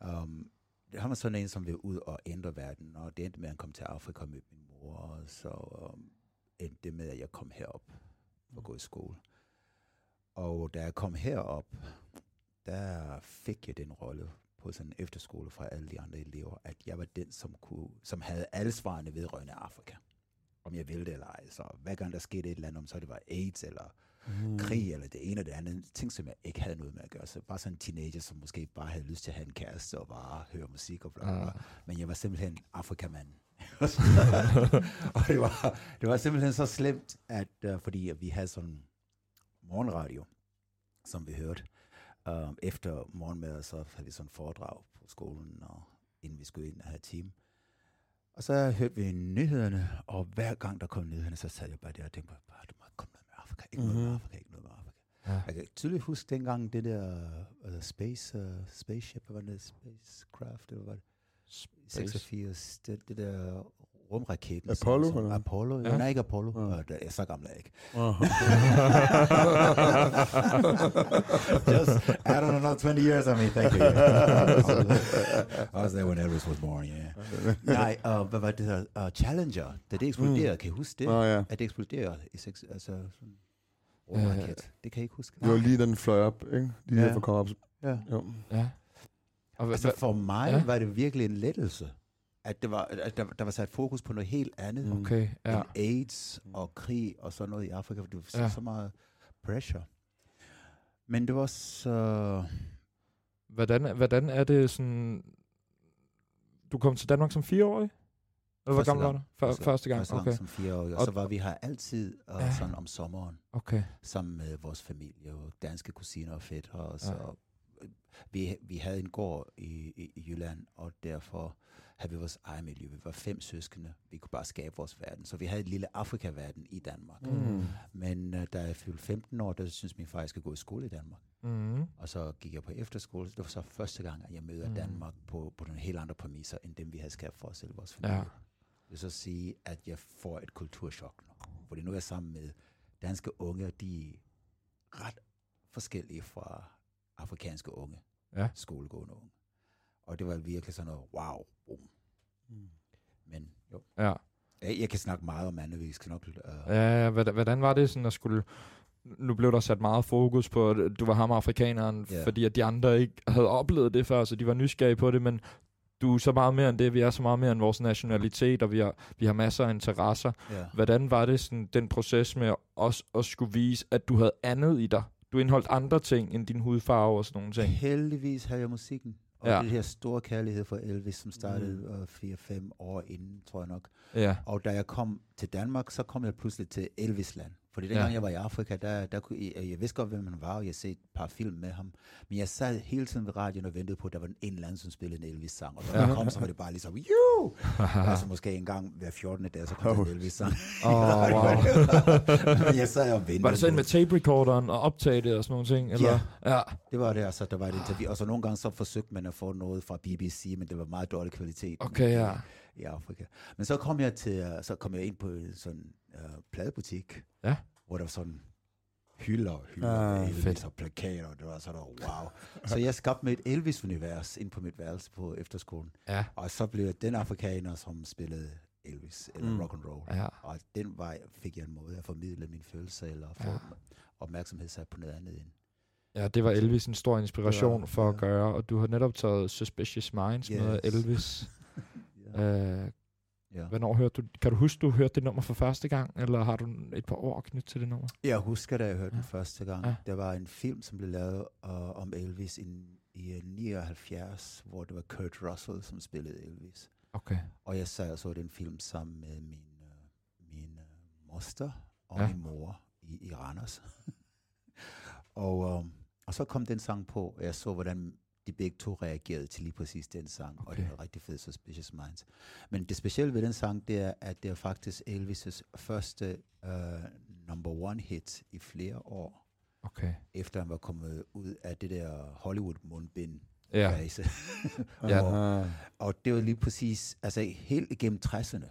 um, han var sådan en, som ville ud og ændre verden, og det endte med, at han kom til Afrika og mødte min mor, og så um, endte det med, at jeg kom herop for at gå i skole. Og da jeg kom herop, der fik jeg den rolle på sådan en efterskole fra alle de andre elever, at jeg var den, som, kunne, som havde alle svarene vedrørende Afrika. Om jeg ville det eller ej. Så hver gang der skete et eller andet, om så det var AIDS eller Mm. krig eller det ene eller det andet, ting som jeg ikke havde noget med at gøre. Så bare sådan en teenager, som måske bare havde lyst til at have en kæreste og bare høre musik og bla. Ja. Men jeg var simpelthen afrikamand. og det var, det var simpelthen så slemt, at uh, fordi at vi havde sådan morgenradio, som vi hørte. Um, efter morgenmad, så havde vi sådan foredrag på skolen, og inden vi skulle ind og have team. Og så hørte vi nyhederne, og hver gang der kom nyhederne, så sad jeg bare der og tænkte, bare, Afrika, ikke noget med Mhm. Afrika, ikke noget med Afrika. Ja. Jeg kan tydeligt huske dengang det der uh, space, uh, spaceship, hvad var det, spacecraft, eller hvad var det? 86, det, det der rumraketten. Apollo, Som, eller? Apollo, ja. Ja. nej ikke Apollo, Ja. ja. det er så gammel er jeg ikke. Oh. Just, I don't know, 20 years, I mean, thank you. I was there when Elvis was born, yeah. Nej, uh, hvad var det der? Uh, Challenger, da det eksploderede, kan I huske det? Nå ja. At det eksploderede i seks, altså sådan en Øh, rumraket. det kan I ikke huske? Det var lige da den fløj op, ikke? Lige Ja. ja. for komme op. Ja. Jo. Ja. Og Altså for mig Ja. ja. var det virkelig en lettelse, at, det var, at der, der var sat fokus på noget helt andet Mm. okay, ja. end AIDS og krig og sådan noget i Afrika, for det var Ja. så meget pressure. Men det var så... Hvordan, hvordan er det sådan... Du kom til Danmark som fireårig? Eller hvor Første gammel var gang. du? Før, første gang, første okay. som fire år, og, Og- så var vi her altid uh, Ja. sådan om sommeren, Okay, sammen med vores familie og danske kusiner og fætter. Og så, Ja. Vi, vi havde en gård i, i, i Jylland, og derfor havde vi vores eget miljø. Vi var fem søskende. Vi kunne bare skabe vores verden. Så vi havde et lille Afrika-verden i Danmark. Mm. Men uh, da jeg fyldte 15 år, der synes min far, at jeg skulle gå i skole i Danmark. mm. Og så gik jeg på efterskole. Det var så første gang, at jeg møder Mm. Danmark på, på nogle helt andre præmisser, end dem vi havde skabt for os selv, vores familie. Ja. Det vil så sige, at jeg får et kulturschok nu. Fordi nu er jeg sammen med danske unge, og de er ret forskellige fra afrikanske unge, Ja. skolegående unge. Og det var virkelig sådan noget, wow, boom. Men jo, Ja. jeg, jeg kan snakke meget om andet, vi skal nok... Uh, Ja, ja, hvordan, var det sådan at skulle... Nu blev der sat meget fokus på, at du var ham afrikaneren, Ja. fordi at de andre ikke havde oplevet det før, så de var nysgerrige på det, men du er så meget mere end det, vi er så meget mere end vores nationalitet, og vi har, vi har masser af interesser. ja. Hvordan var det sådan, den proces med også at skulle vise, at du havde andet i dig? Du indeholdt andre ting end din hudfarve og sådan nogle ting. Heldigvis havde jeg musikken. Og Ja. det her store kærlighed for Elvis, som startede mm. uh, 4-5 år inden, tror jeg nok. Ja, Og da jeg kom til Danmark, så kom jeg pludselig til Elvisland. Fordi Ja. dengang ja. jeg var i Afrika, der, der kunne, jeg, jeg vidste godt, hvem han var, og jeg set et par film med ham. Men jeg sad hele tiden ved radioen og ventede på, at der var en eller anden, som spillede en Elvis-sang. Og da Ja. ja. kom, så var det bare ligesom, jo! altså måske en gang hver 14. dag, så kom der en Elvis-sang. Åh, wow. Men jeg sad og ventede. Var det så ind på med tape recorderen og optage det og sådan nogle ting? Eller? Ja. Det var det, altså, der var et interview. Og så nogle gange så forsøgte man at få noget fra BBC, men det var meget dårlig kvalitet. Okay, ja. I Afrika. Men så kom jeg til, uh, så kom jeg ind på en sådan uh, pladebutik, Ja. hvor der var sådan hylder og hylder Ah, med Elvis fedt. og plakater, og det var sådan, wow. så jeg skabte med et Elvis-univers ind på mit værelse på efterskolen. Ja. Og så blev jeg den afrikaner, som spillede Elvis, eller Mm. rock and roll. Ja. Og den vej fik jeg en måde at formidle mine følelser, eller få Ja. ja. opmærksomhed sat på noget andet end. Ja, det var Elvis en stor inspiration var- for at ja. gøre, og du har netop taget Suspicious Minds yes. med. Elvis. Ja. Ja. hvornår hørte du, kan du huske, du hørte det nummer for første gang, eller har du et par år knyttet til det nummer? Jeg husker, da jeg hørte Ja. den første gang. Ja. Der var en film, som blev lavet uh, om Elvis i, i uh, 79, hvor det var Kurt Russell, som spillede Elvis. Okay. Og jeg sad og så den film sammen med min, uh, min uh, moster og Ja. min mor i i, i Randers. og, um, og så kom den sang på, og jeg så, hvordan de begge to reagerede til lige præcis den sang, okay. og det var rigtig fedt, Suspicious Minds. Men det specielle ved den sang, det er, at det er faktisk Elvis' første uh, number one hit i flere år, Okay. efter han var kommet ud af det der Hollywood-mundbind. Ja. Ja. og, og det var lige præcis, altså helt igennem 60'erne,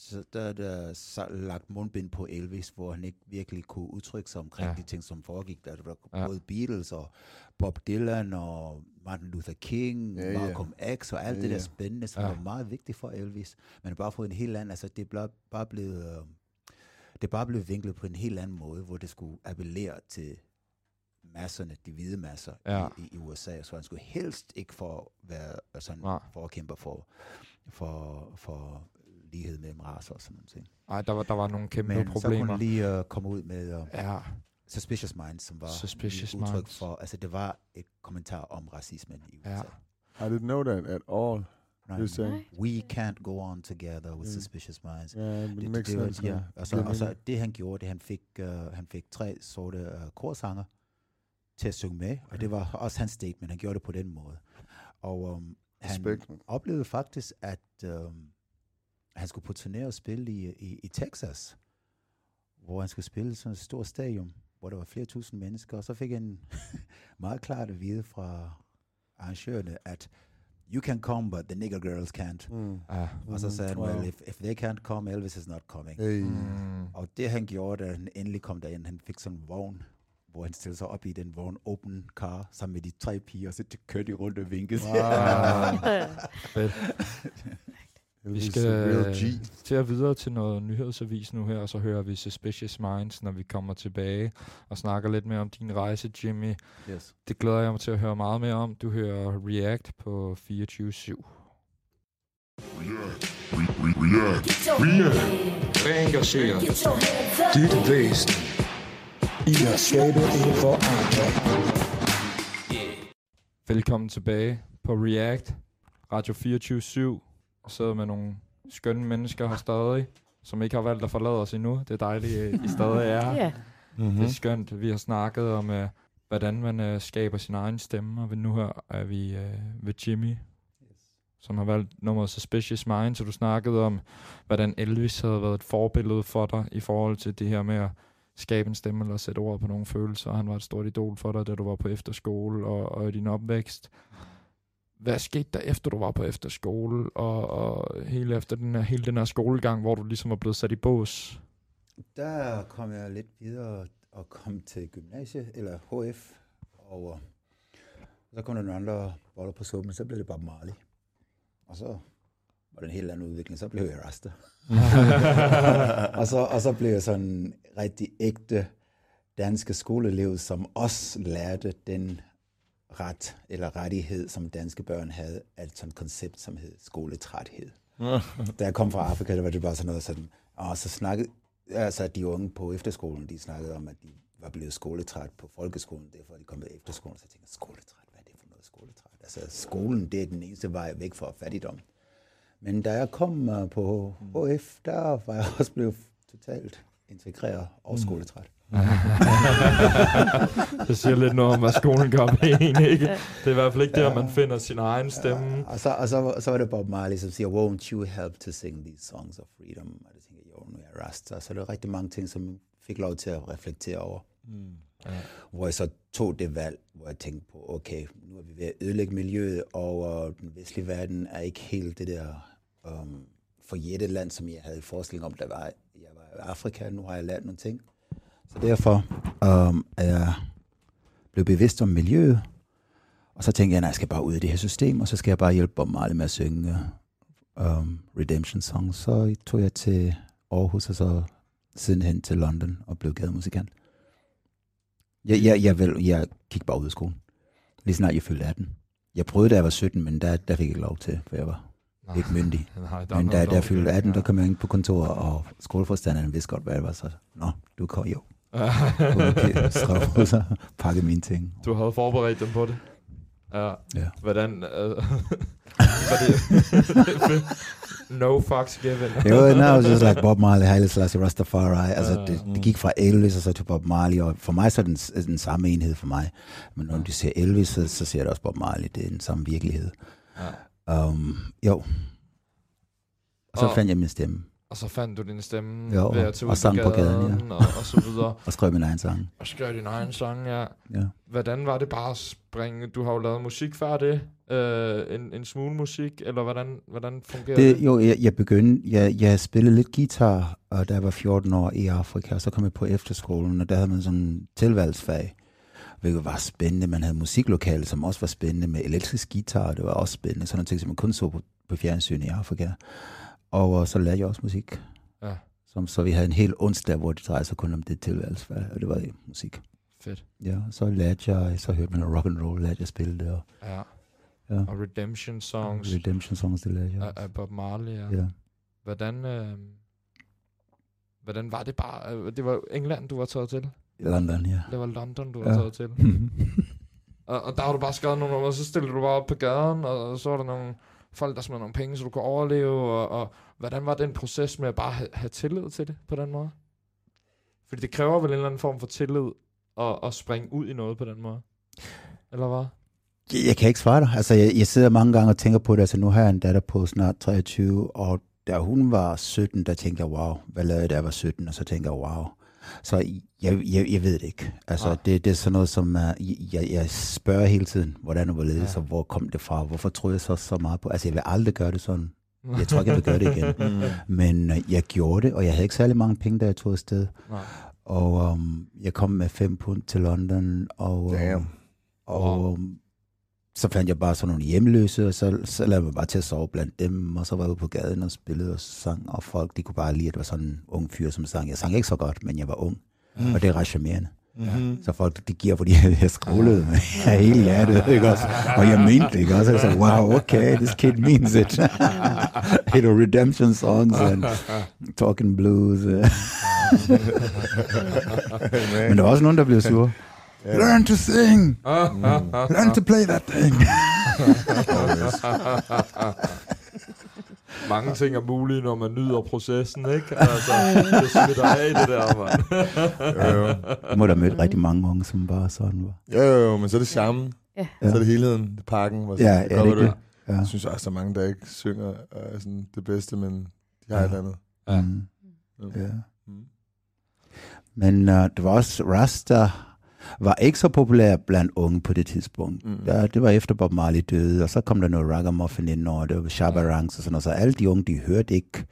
så der er der så lagt mundbind på Elvis, hvor han ikke virkelig kunne udtrykke sig omkring Ja. ja. de ting, som foregik. Der var Ja. ja. både Beatles og Bob Dylan og Martin Luther King, Ja, ja, ja. Malcolm X og alt Ja, det der ja. spændende, som Ja. ja. var meget vigtigt for Elvis. Men bare fået en helt anden, altså det er bare, blevet, øh, det er bare blevet vinklet på en helt anden måde, hvor det skulle appellere til masserne, de hvide masser Ja. i, i, USA, så han skulle helst ikke for være sådan Nej. forkæmper for, for, for lighed mellem raser og sådan noget. ting. Ej, der var, der var nogle kæmpe Men så kunne problemer. lige uh, komme ud med uh, Ja, Suspicious Minds, som var Suspicious et udtryk Minds. for, altså det var et kommentar om racismen i USA. Ja. I didn't know that at all. Nej, You're saying. Nej. We can't go on together with Mm. Suspicious Minds. Yeah, Det, det, sense. ja, og så, og det han gjorde, det han fik, uh, han fik tre sorte uh, korsanger til at synge med, og det var også hans statement, han gjorde det på den måde. Og um, han Respekt, oplevede faktisk, at um, han skulle på turné og spille i, i, i Texas, hvor han skulle spille sådan et stort stadion, hvor der var flere tusind mennesker, og så fik han meget klart at vide fra arrangørerne, at you can come, but the nigger girls can't. Mm. ja. Og så sagde han, Wow. well, if, if they can't come, Elvis is not coming. Hey. Mm. Og det han gjorde, da han endelig kom derind, han fik sådan en vogn, hvor han stillede sig op i den vogn, open car, sammen med de tre piger, og så kørte de rundt og vinkede. Wow. Vi skal real G. til at videre til noget nyhedsavis nu her, og så hører vi Suspicious Minds, når vi kommer tilbage og snakker lidt mere om din rejse, Jimmy. yes. Det glæder jeg mig til at høre meget mere om. Du hører React på 24-7. React. Reengageret. Dit væsen. I at skabe en forandring. Velkommen tilbage på React, Radio 24-7. Og sidder med nogle skønne mennesker her stadig, som ikke har valgt at forlade os endnu. Det er dejligt, at I stadig er her. Ja, Mm-hmm. Det er skønt. Vi har snakket om, uh, hvordan man uh, skaber sin egen stemme, og nu her er vi uh, ved Jimmy, som har valgt nummeret Suspicious Mind, så du snakkede om, hvordan Elvis havde været et forbillede for dig i forhold til det her med at skabe en stemme eller sætte ord på nogle følelser. Han var et stort idol for dig, da du var på efterskole og, og i din opvækst. Hvad skete der efter du var på efterskole og, og hele efter den her, hele den her skolegang, hvor du ligesom var blevet sat i bås? Der kom jeg lidt videre og kom til gymnasiet, eller HF, og øh, så kom der nogle andre boller på suppen, så blev det bare Marley. Og så var det en helt anden udvikling, så blev jeg Rasta. og, så, og så blev jeg sådan en rigtig ægte danske skoleelev, som også lærte den ret eller rettighed, som danske børn havde, altså et koncept, som hed skoletræthed. da jeg kom fra Afrika, der var det bare sådan noget sådan, og så snakkede, altså de unge på efterskolen, de snakkede om, at de var blevet skoletræt på folkeskolen, derfor er de kom på efterskolen, så jeg tænkte, skoletræt, hvad er det for noget skoletræt? Altså skolen, det er den eneste vej væk fra fattigdom. Men da jeg kom uh, på HF, der var jeg også blevet totalt integreret og skoletræt. det siger lidt noget om, hvad skolen gør med en, ikke? Det er i hvert fald ikke der, man finder sin egen stemme. Og så, og, så, og så var det Bob Marley, som siger, won't you help to sing these songs of freedom? Og det tænker jeg, jo, nu er jeg rasta. Så der er rigtig mange ting, som jeg fik lov til at reflektere over. Mm. Ja. Hvor jeg så tog det valg, hvor jeg tænkte på, okay, nu er vi ved at ødelægge miljøet, og uh, den vestlige verden er ikke helt det der um, forjætte land, som jeg havde forestilling om, der var. Jeg var i Afrika, nu har jeg lært nogle ting. Så derfor um, er jeg blevet bevidst om miljøet, og så tænkte jeg, nej, jeg skal bare ud af det her system, og så skal jeg bare hjælpe Bob Marley med at synge um, Redemption Songs. Så tog jeg til Aarhus, og så sidenhen til London, og blev gademusikant. Jeg, jeg, jeg, vil, jeg gik bare ud af skolen. Lige snart jeg fyldte 18. Jeg prøvede, da jeg var 17, men der, der fik jeg ikke lov til, for jeg var ikke myndig. Nej, der er Men da, da jeg fyldte lovgivning, 18, der ja. kom jeg ind på kontoret, og skoleforstanderen vidste godt, hvad jeg var. Så, nå, du kom jo. Okay, straf, og pakke mine ting. du havde forberedt dem på det. Ja. Ja. Hvordan... Øh, var det, no fucks given. It was, no, it was just like Bob Marley, Haile Selassie, Rastafari. Altså, Ja. det, det gik fra Elvis og så til Bob Marley, og for mig så er det den, den samme enhed for mig. Men når du ser Elvis, så, så ser det også Bob Marley. Det er den samme virkelighed. Ja. Um, jo. Og så Og- fandt jeg min stemme, Og så fandt du din stemme Jo, ved at tage ud og sang på gaden, gaden, og, og så videre. og skrev min egen sang. Og skrev din egen sang, ja. Ja. Hvordan var det bare at springe? Du har jo lavet musik før det. Øh, en, en smule musik, eller hvordan, hvordan fungerer det? Det, jo, jeg, jeg begyndte, jeg, jeg spillede lidt guitar, og da jeg var 14 år i Afrika, og så kom jeg på efterskolen, og der havde man sådan en tilvalgsfag, hvilket var spændende. Man havde musiklokale, som også var spændende, med elektrisk guitar, og det var også spændende. Sådan nogle ting, som man kun så på, på fjernsyn i Afrika. Og øh, så lærte jeg også musik. Ja. Som, så vi havde en hel onsdag, hvor det drejede sig kun om det tilvalgsfag, og det var musik. Fedt. Ja, så lærte jeg, så hørte man rock and roll, lærte jeg spille det, og Ja. ja. Og Redemption Songs Redemption songs, det lærte jeg også. af Bob Marley, ja. Ja. Hvordan, øh, hvordan var det bare? øh, Det var England, du var taget til. London, ja. Det var London, du var Ja. taget til. Og, og der har du bare skrevet nogle numre, og så stillede du bare op på gaden, og, og så var der nogle folk, der smed nogle penge, så du kunne overleve. Og, og hvordan var den proces med at bare have, have tillid til det på den måde? Fordi det kræver vel en eller anden form for tillid at, at springe ud i noget på den måde. Eller hvad? Jeg, jeg kan ikke svare dig. Altså, jeg, jeg sidder mange gange og tænker på det. Altså, nu har jeg en datter på snart 23, og da hun var 17, der tænkte jeg, wow, hvad lavede jeg, da jeg var 17? Og så tænker jeg, wow. Så jeg, jeg, jeg ved det ikke. Altså, det, det er sådan noget, som uh, jeg, jeg spørger hele tiden, hvordan og hvorledes, Ja. og hvor kom det fra? Hvorfor tror jeg så så meget på? Altså, jeg vil aldrig gøre det sådan. Jeg tror ikke, jeg vil gøre det igen. Mm. Men uh, jeg gjorde det, og jeg havde ikke særlig mange penge, da jeg tog afsted. Nej. Og um, jeg kom med fem pund til London, og, um, Damn. og Wow. um, så fandt jeg bare sådan nogle hjemløse, og så, så lavede jeg bare til at sove blandt dem, og så var jeg ude på gaden og spillede og sang, og folk, de kunne bare lide, at det var sådan en ung fyr, som sang. Jeg sang ikke så godt, men jeg var ung, Mm. og det er ret charmerende. Mm-hmm. Så folk, de giver, fordi jeg skrålede af hele hjertet, ikke også? Og jeg mente det, ikke også? Jeg sagde, wow, okay, this kid means it. Hit a redemption songs and talking blues. Men der var også nogen, der blev sure. Learn to sing! Learn to play that thing! Mange ting er mulige, når man nyder processen, ikke? Altså, det smitter af det der, mand. Jo, jo. Jeg må da mødt rigtig mange unge, som bare sådan var. Jo, jo, jo, men så er det charmen. Ja. Så er det helheden, det pakken. Hvor Ja, det ja, det det. Ja. Jeg synes også, der er mange, der ikke synger øh, sådan det bedste, men de har Ja. et eller andet. Ja. Mm. Ja. Ja. Mm. Men uh, det var også Rasta var ikke så populær blandt unge på det tidspunkt. Mm. Ja, det var efter Bob Marley døde, og så kom der noget ragamuffin ind over, det var Shabba Ranks og sådan noget, så alle de unge, de hørte ikke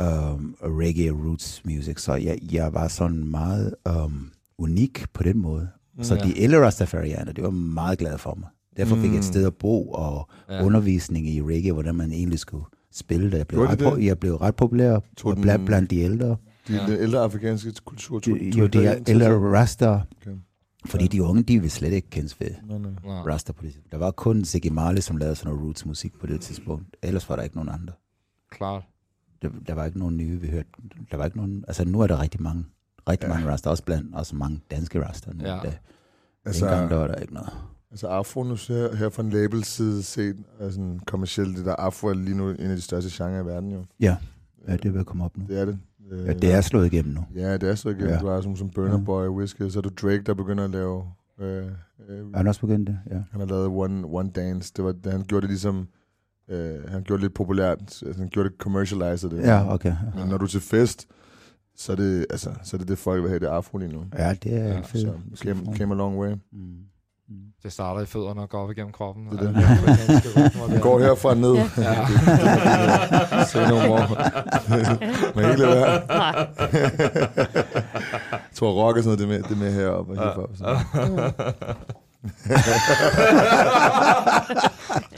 um, reggae roots music, så jeg, jeg var sådan meget um, unik på den måde. Så Ja. de ældre Rastafarianer, det var meget glade for mig. Derfor fik jeg et Mm. sted at bo og Ja. undervisning i reggae, hvordan man egentlig skulle spille det. Jeg blev, ret, de det? jeg blev ret populær blandt, blandt de ældre. De, Ja. Den ældre afrikanske kultur tog, tog jo, de ældre. Rasta, Okay. Fordi Ja. de unge, de vil slet ikke kendes ved Nej, nej. Ja. Rasta på det tidspunkt. Der var kun Ziggy Marley, som lavede sådan noget roots musik på det tidspunkt. Ellers var der ikke nogen andre. Klart. Der, der var ikke nogen nye, vi hørte. Der var ikke nogen, altså nu er der rigtig mange, rigtig Ja. mange Rasta, også blandt også mange danske Rasta. Nu, Ja. Der, Altså, Dengang der var der ikke noget. altså Afro, nu jeg her fra en label side set, altså kommercielt, det der Afro er lige nu en af de største genrer i verden jo. Ja, ja det vil komme op nu. Det er det. Øh, Ja, det er slået igennem nu. Ja, det er så igen. Ja. Ja. Du har som, som Burner Boy, Whiskey, så er du Drake, der begynder at lave... Øh, øh, han også begyndt det? Ja. han har lavet One, One Dance. Det var, han gjorde det ligesom... Øh, han gjorde det lidt populært. Altså, han gjorde det commercialized. Det. Ja, okay. Men når du er til fest, så er det, altså, så er det det, folk vil have, det afro lige nu. Ja, det er Ja, ja, fedt. Så came, came a long way. Mm. Mm. Det starter i fødderne og går op igennem kroppen. Det er det. Der. Det går herfra ned. Ja. Ja. Say no more. Man kan ikke lade være. Jeg tror, rock og sådan noget, det er med, det er med heroppe og hiphop.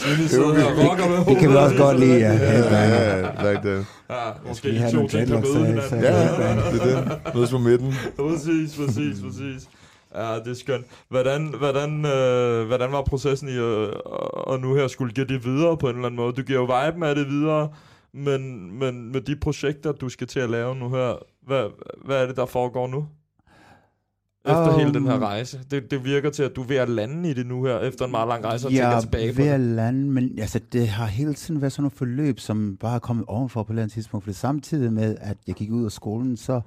Med Det kan vi også godt lide, ja. Ja, ja, like that. Ja, måske de to nogle ting kan dreadlocks, møde så- hinanden. Ja, det er det. Mødes på midten. Præcis, præcis, præcis. Ja, det er skønt. Hvordan, hvordan, øh, hvordan var processen i øh, nu her skulle give det videre på en eller anden måde? Du giver jo viben af det videre, men, men med de projekter, du skal til at lave nu her, hvad, hvad er det, der foregår nu? efter Um, hele den her rejse? Det, det virker til, at du er ved at lande i det nu her, efter en meget lang rejse, og jeg tænker tilbage på ved at lande, men altså, det har hele tiden været sådan nogle forløb, som bare er kommet ovenfor på et eller andet tidspunkt. For samtidig med, at jeg gik ud af skolen, så,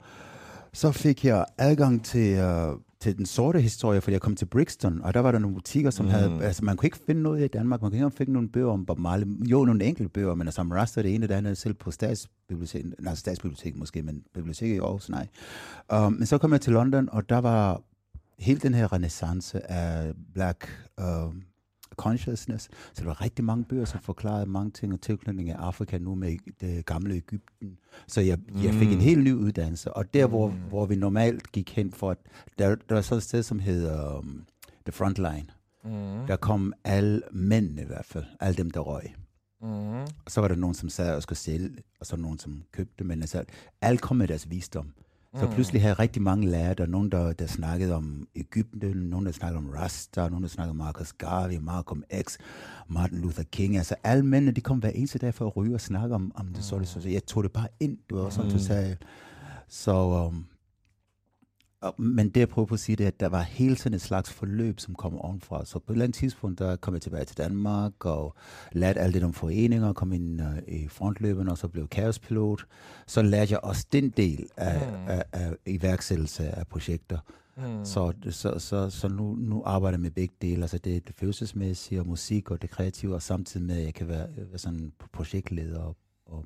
så fik jeg adgang til, uh, til den sorte historie, fordi jeg kom til Brixton, og der var der nogle butikker, som mm. havde... Altså, man kunne ikke finde noget i Danmark. Man kunne ikke engang finde nogle bøger om Bob Marley. Jo, nogle enkelte bøger, men altså Rasta, det ene, det andet, selv på statsbiblioteket, nej, statsbiblioteket måske, men biblioteket i Aarhus, nej. Um, men så kom jeg til London, og der var hele den her renaissance af black um, consciousness. Så der var rigtig mange bøger, som forklarede mange ting og tilknytning af Afrika nu med det gamle Ægypten. Så jeg, jeg fik en Mm. helt ny uddannelse. Og der, hvor, Mm. hvor vi normalt gik hen for, at der, der var sådan et sted, som hedder um, The Frontline. Mm. Der kom alle mændene i hvert fald, alle dem, der røg. Mm. Og så var der nogen, som sad og skulle sælge, og så nogen, som købte. Men altså, alle kom med deres visdom. Så Mm. pludselig havde jeg rigtig mange lærere. Der nogen, der, der snakkede om Ægypten, nogen, der snakkede om Rasta, nogen, der snakkede om Marcus Garvey, Malcolm X, Martin Luther King. Altså alle mændene, de kom hver eneste dag for at ryge og snakke om, om det sorte. Så jeg tog det bare ind. Det var sådan Mm. totalt. Så, um, men det jeg prøver på at sige, det er, at der var hele tiden et slags forløb, som kom ovenfra. Så på et eller andet tidspunkt, der kom jeg tilbage til Danmark og lærte alt det om foreninger, kom ind uh, i frontløbene, og så blev kaospilot. Så lærte jeg også den del af, Mm. af, af iværksættelse af projekter. Mm. Så, så, så, så nu, nu arbejder jeg med begge dele, altså det, det følelsesmæssige og musik og det kreative, og samtidig med, at jeg kan være, være sådan projektleder og, og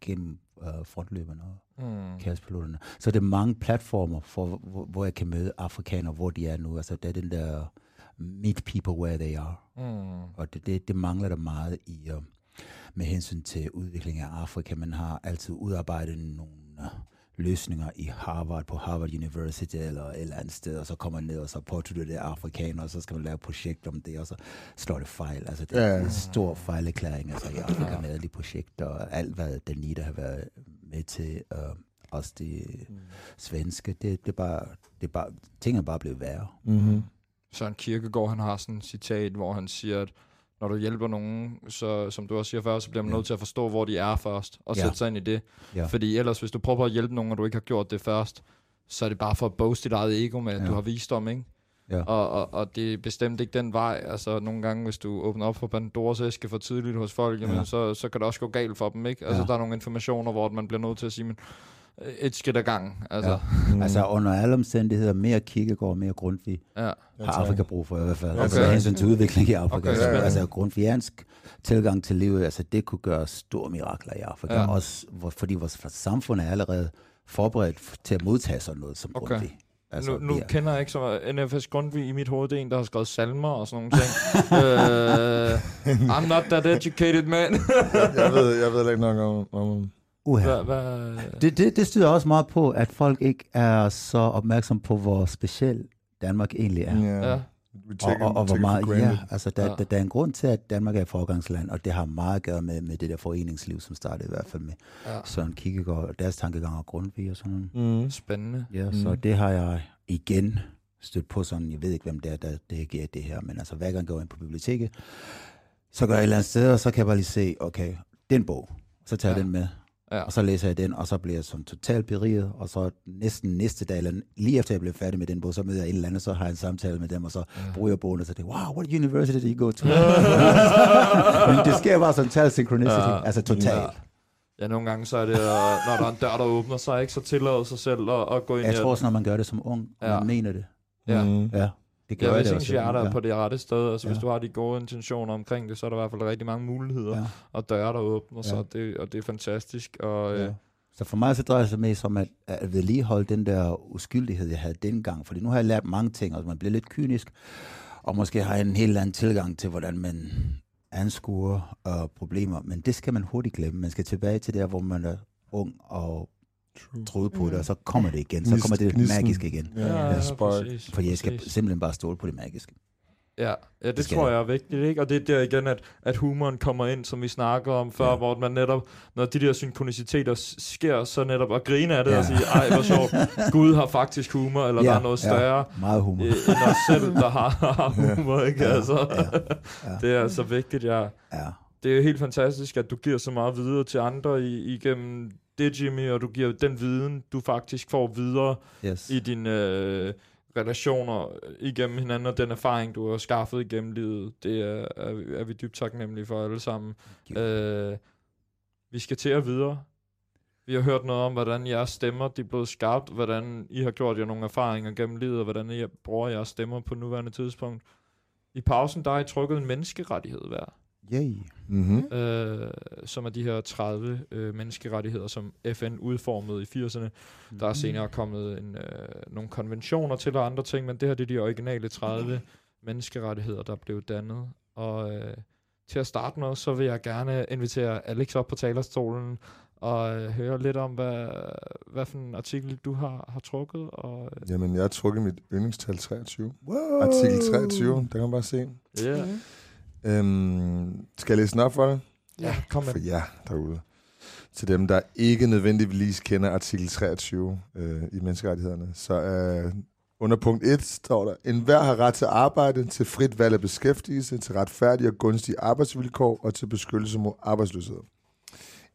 gennem frontløberne og Mm. kaospiloterne. Så det er mange platformer, for, hvor, hvor jeg kan møde afrikanere, hvor de er nu. Altså det er den der meet people where they are. Mm. Og det, det, det mangler der meget i, uh, med hensyn til udvikling af Afrika. Man har altid udarbejdet nogle uh, løsninger i Harvard, på Harvard University eller et eller andet sted, og så kommer man ned, og så påtager du det afrikaner, og så skal man lave et projekt om det, og så slår det fejl. Altså det er ja. en stor fejlerklæring altså, i Afrika med alle de projekter, og alt hvad Danita har været med til, uh, også de svenske, det, det, er bare, det er bare, ting er bare blevet værre. Mm-hmm. Søren Kierkegaard, han har sådan et citat, hvor han siger, at når du hjælper nogen, så, som du også siger før, så bliver man Ja. nødt til at forstå, hvor de er først, og Ja. sætte sig ind i det. Ja. Fordi ellers, hvis du prøver at hjælpe nogen, og du ikke har gjort det først, så er det bare for at boast dit eget ego med, at Ja. du har visdom, ikke? Ja. Og, og, og det er bestemt ikke den vej. Altså nogle gange, hvis du åbner op for Pandoras æske for tidligt hos folk, jamen, Ja. så, så kan det også gå galt for dem, ikke? Altså Ja. der er nogle informationer, hvor man bliver nødt til at sige, men et skridt ad gangen. Altså, Ja. Mm. Altså under alle omstændigheder, mere Kierkegaard, mere Grundtvig, ja. har. Afrika brug for i hvert fald. Okay. Altså hensyn til udvikling i Afrika. Okay, Okay, spændende. altså grundviansk tilgang til livet, altså det kunne gøre store mirakler i Afrika. Ja. Ja. Også fordi vores samfund er allerede forberedt til at modtage sådan noget som Okay. Grundtvig. Altså, nu, nu er- kender jeg ikke så NFS Grundtvig i mit hoved. Det er en, der har skrevet salmer og sådan nogle ting. uh, I'm not that educated, man. jeg, ved, jeg ved ikke nok om... om Uha. hvad, hvad? Det, det, det styrer også meget på, at folk ikke er så opmærksom på, hvor speciel Danmark egentlig er. ja. Ja. Og, og, og hvor meget, ja, altså der, ja. der, der er en grund til, at Danmark er et forgangsland, og det har meget at gøre med, med det der foreningsliv, som startede i hvert fald med Ja. Søren Kierkegaard og deres tankegang og Grundtvig og sådan noget. Mm. Spændende. Ja, Mm. så det har jeg igen stødt på sådan, jeg ved ikke, hvem det er, der det giver det her, men altså hver gang jeg går ind på biblioteket, så går jeg et eller andet sted, og så kan jeg bare lige se, okay, den bog, så tager jeg Ja. den med, Ja. og så læser jeg den, og så bliver jeg sådan totalt beriget, og så næsten næste dag, eller lige efter jeg blev færdig med den bog, så møder jeg en eller anden, så har jeg en samtale med dem, og så bruger jeg bogen, og så jeg, wow, what university did you go to? Men det sker bare sådan total synchronicity, Ja. altså totalt. Ja. Ja, nogle gange så er det, øh, når der er en dør, der åbner sig, ikke, så tillader sig selv at, at gå ind Jeg tror også, når man gør det som ung, Ja. man mener det. Ja. Mm. Ja, det gør Ja, jeg hvis det ens også. hjerte er ja. på det rette sted, altså hvis Ja. du har de gode intentioner omkring det, så er der i hvert fald rigtig mange muligheder Ja. og døre, der åbner Ja. og det, og det er fantastisk. Og, Ja. øh, Så for mig så drejer det sig mest om at, at vedligeholde den der uskyldighed, jeg havde dengang. Fordi nu har jeg lært mange ting, og man bliver lidt kynisk, og måske har jeg en helt anden tilgang til, hvordan man anskuer uh, problemer. Men det skal man hurtigt glemme. Man skal tilbage til der, hvor man er ung og True. troede på det, Mm. og så kommer det igen. Så kommer det gnisten. magiske igen. Ja, ja, ja, præcis, Fordi jeg skal præcis. simpelthen bare stole på det magiske. Ja, ja det, Det tror jeg. er vigtigt, ikke? Og det er der igen, at, at humoren kommer ind, som vi snakker om før, ja. Hvor man netop, når de der synkroniciteter sker, så netop at grine af det ja. Og sige, ej, hvor sjovt, Gud har faktisk humor, eller ja, der er noget større Ja, meget humor. øh, end os selv, der har, har humor, ikke? Ja, Altså, ja, ja. det er altså vigtigt, ja. Ja. Det er jo helt fantastisk, at du giver så meget videre til andre i, igennem det, Jimmy, og du giver den viden, du faktisk får videre Yes. i dine øh, relationer igennem hinanden, og den erfaring, du har skaffet igennem livet. Det er, er, vi- er vi dybt taknemmelige for alle sammen. Øh, vi skal til at videre. Vi har hørt noget om, hvordan jeres stemmer de er blevet skabt, hvordan I har gjort jer nogle erfaringer gennem livet, og hvordan I bruger jeres stemmer på nuværende tidspunkt. I pausen, der har I trykket en menneskerettighed hver, Yay. Mm-hmm. øh, som er de her 30 øh, menneskerettigheder, som FN udformede i 80'erne. Der er senere kommet en, øh, nogle konventioner til og andre ting, men det her det er de originale 30 menneskerettigheder, der blev dannet. Og øh, til at starte med, så vil jeg gerne invitere Alex op på talerstolen og øh, høre lidt om, hvad, hvad for en artikel du har, har trukket. Og, øh, Jamen, jeg har trukket mit yndlingstal 23. Wow. Artikel 23, der kan man bare se. yeah. Mm. Øhm, skal jeg læse den op for dig? Ja, kom med. For jer derude. Til dem, der ikke nødvendigvis kender artikel 23 øh, i menneskerettighederne, så øh, under punkt 1 står der, en hver har ret til arbejde, til frit valg af beskæftigelse, til retfærdige og gunstige arbejdsvilkår og til beskyttelse mod arbejdsløshed.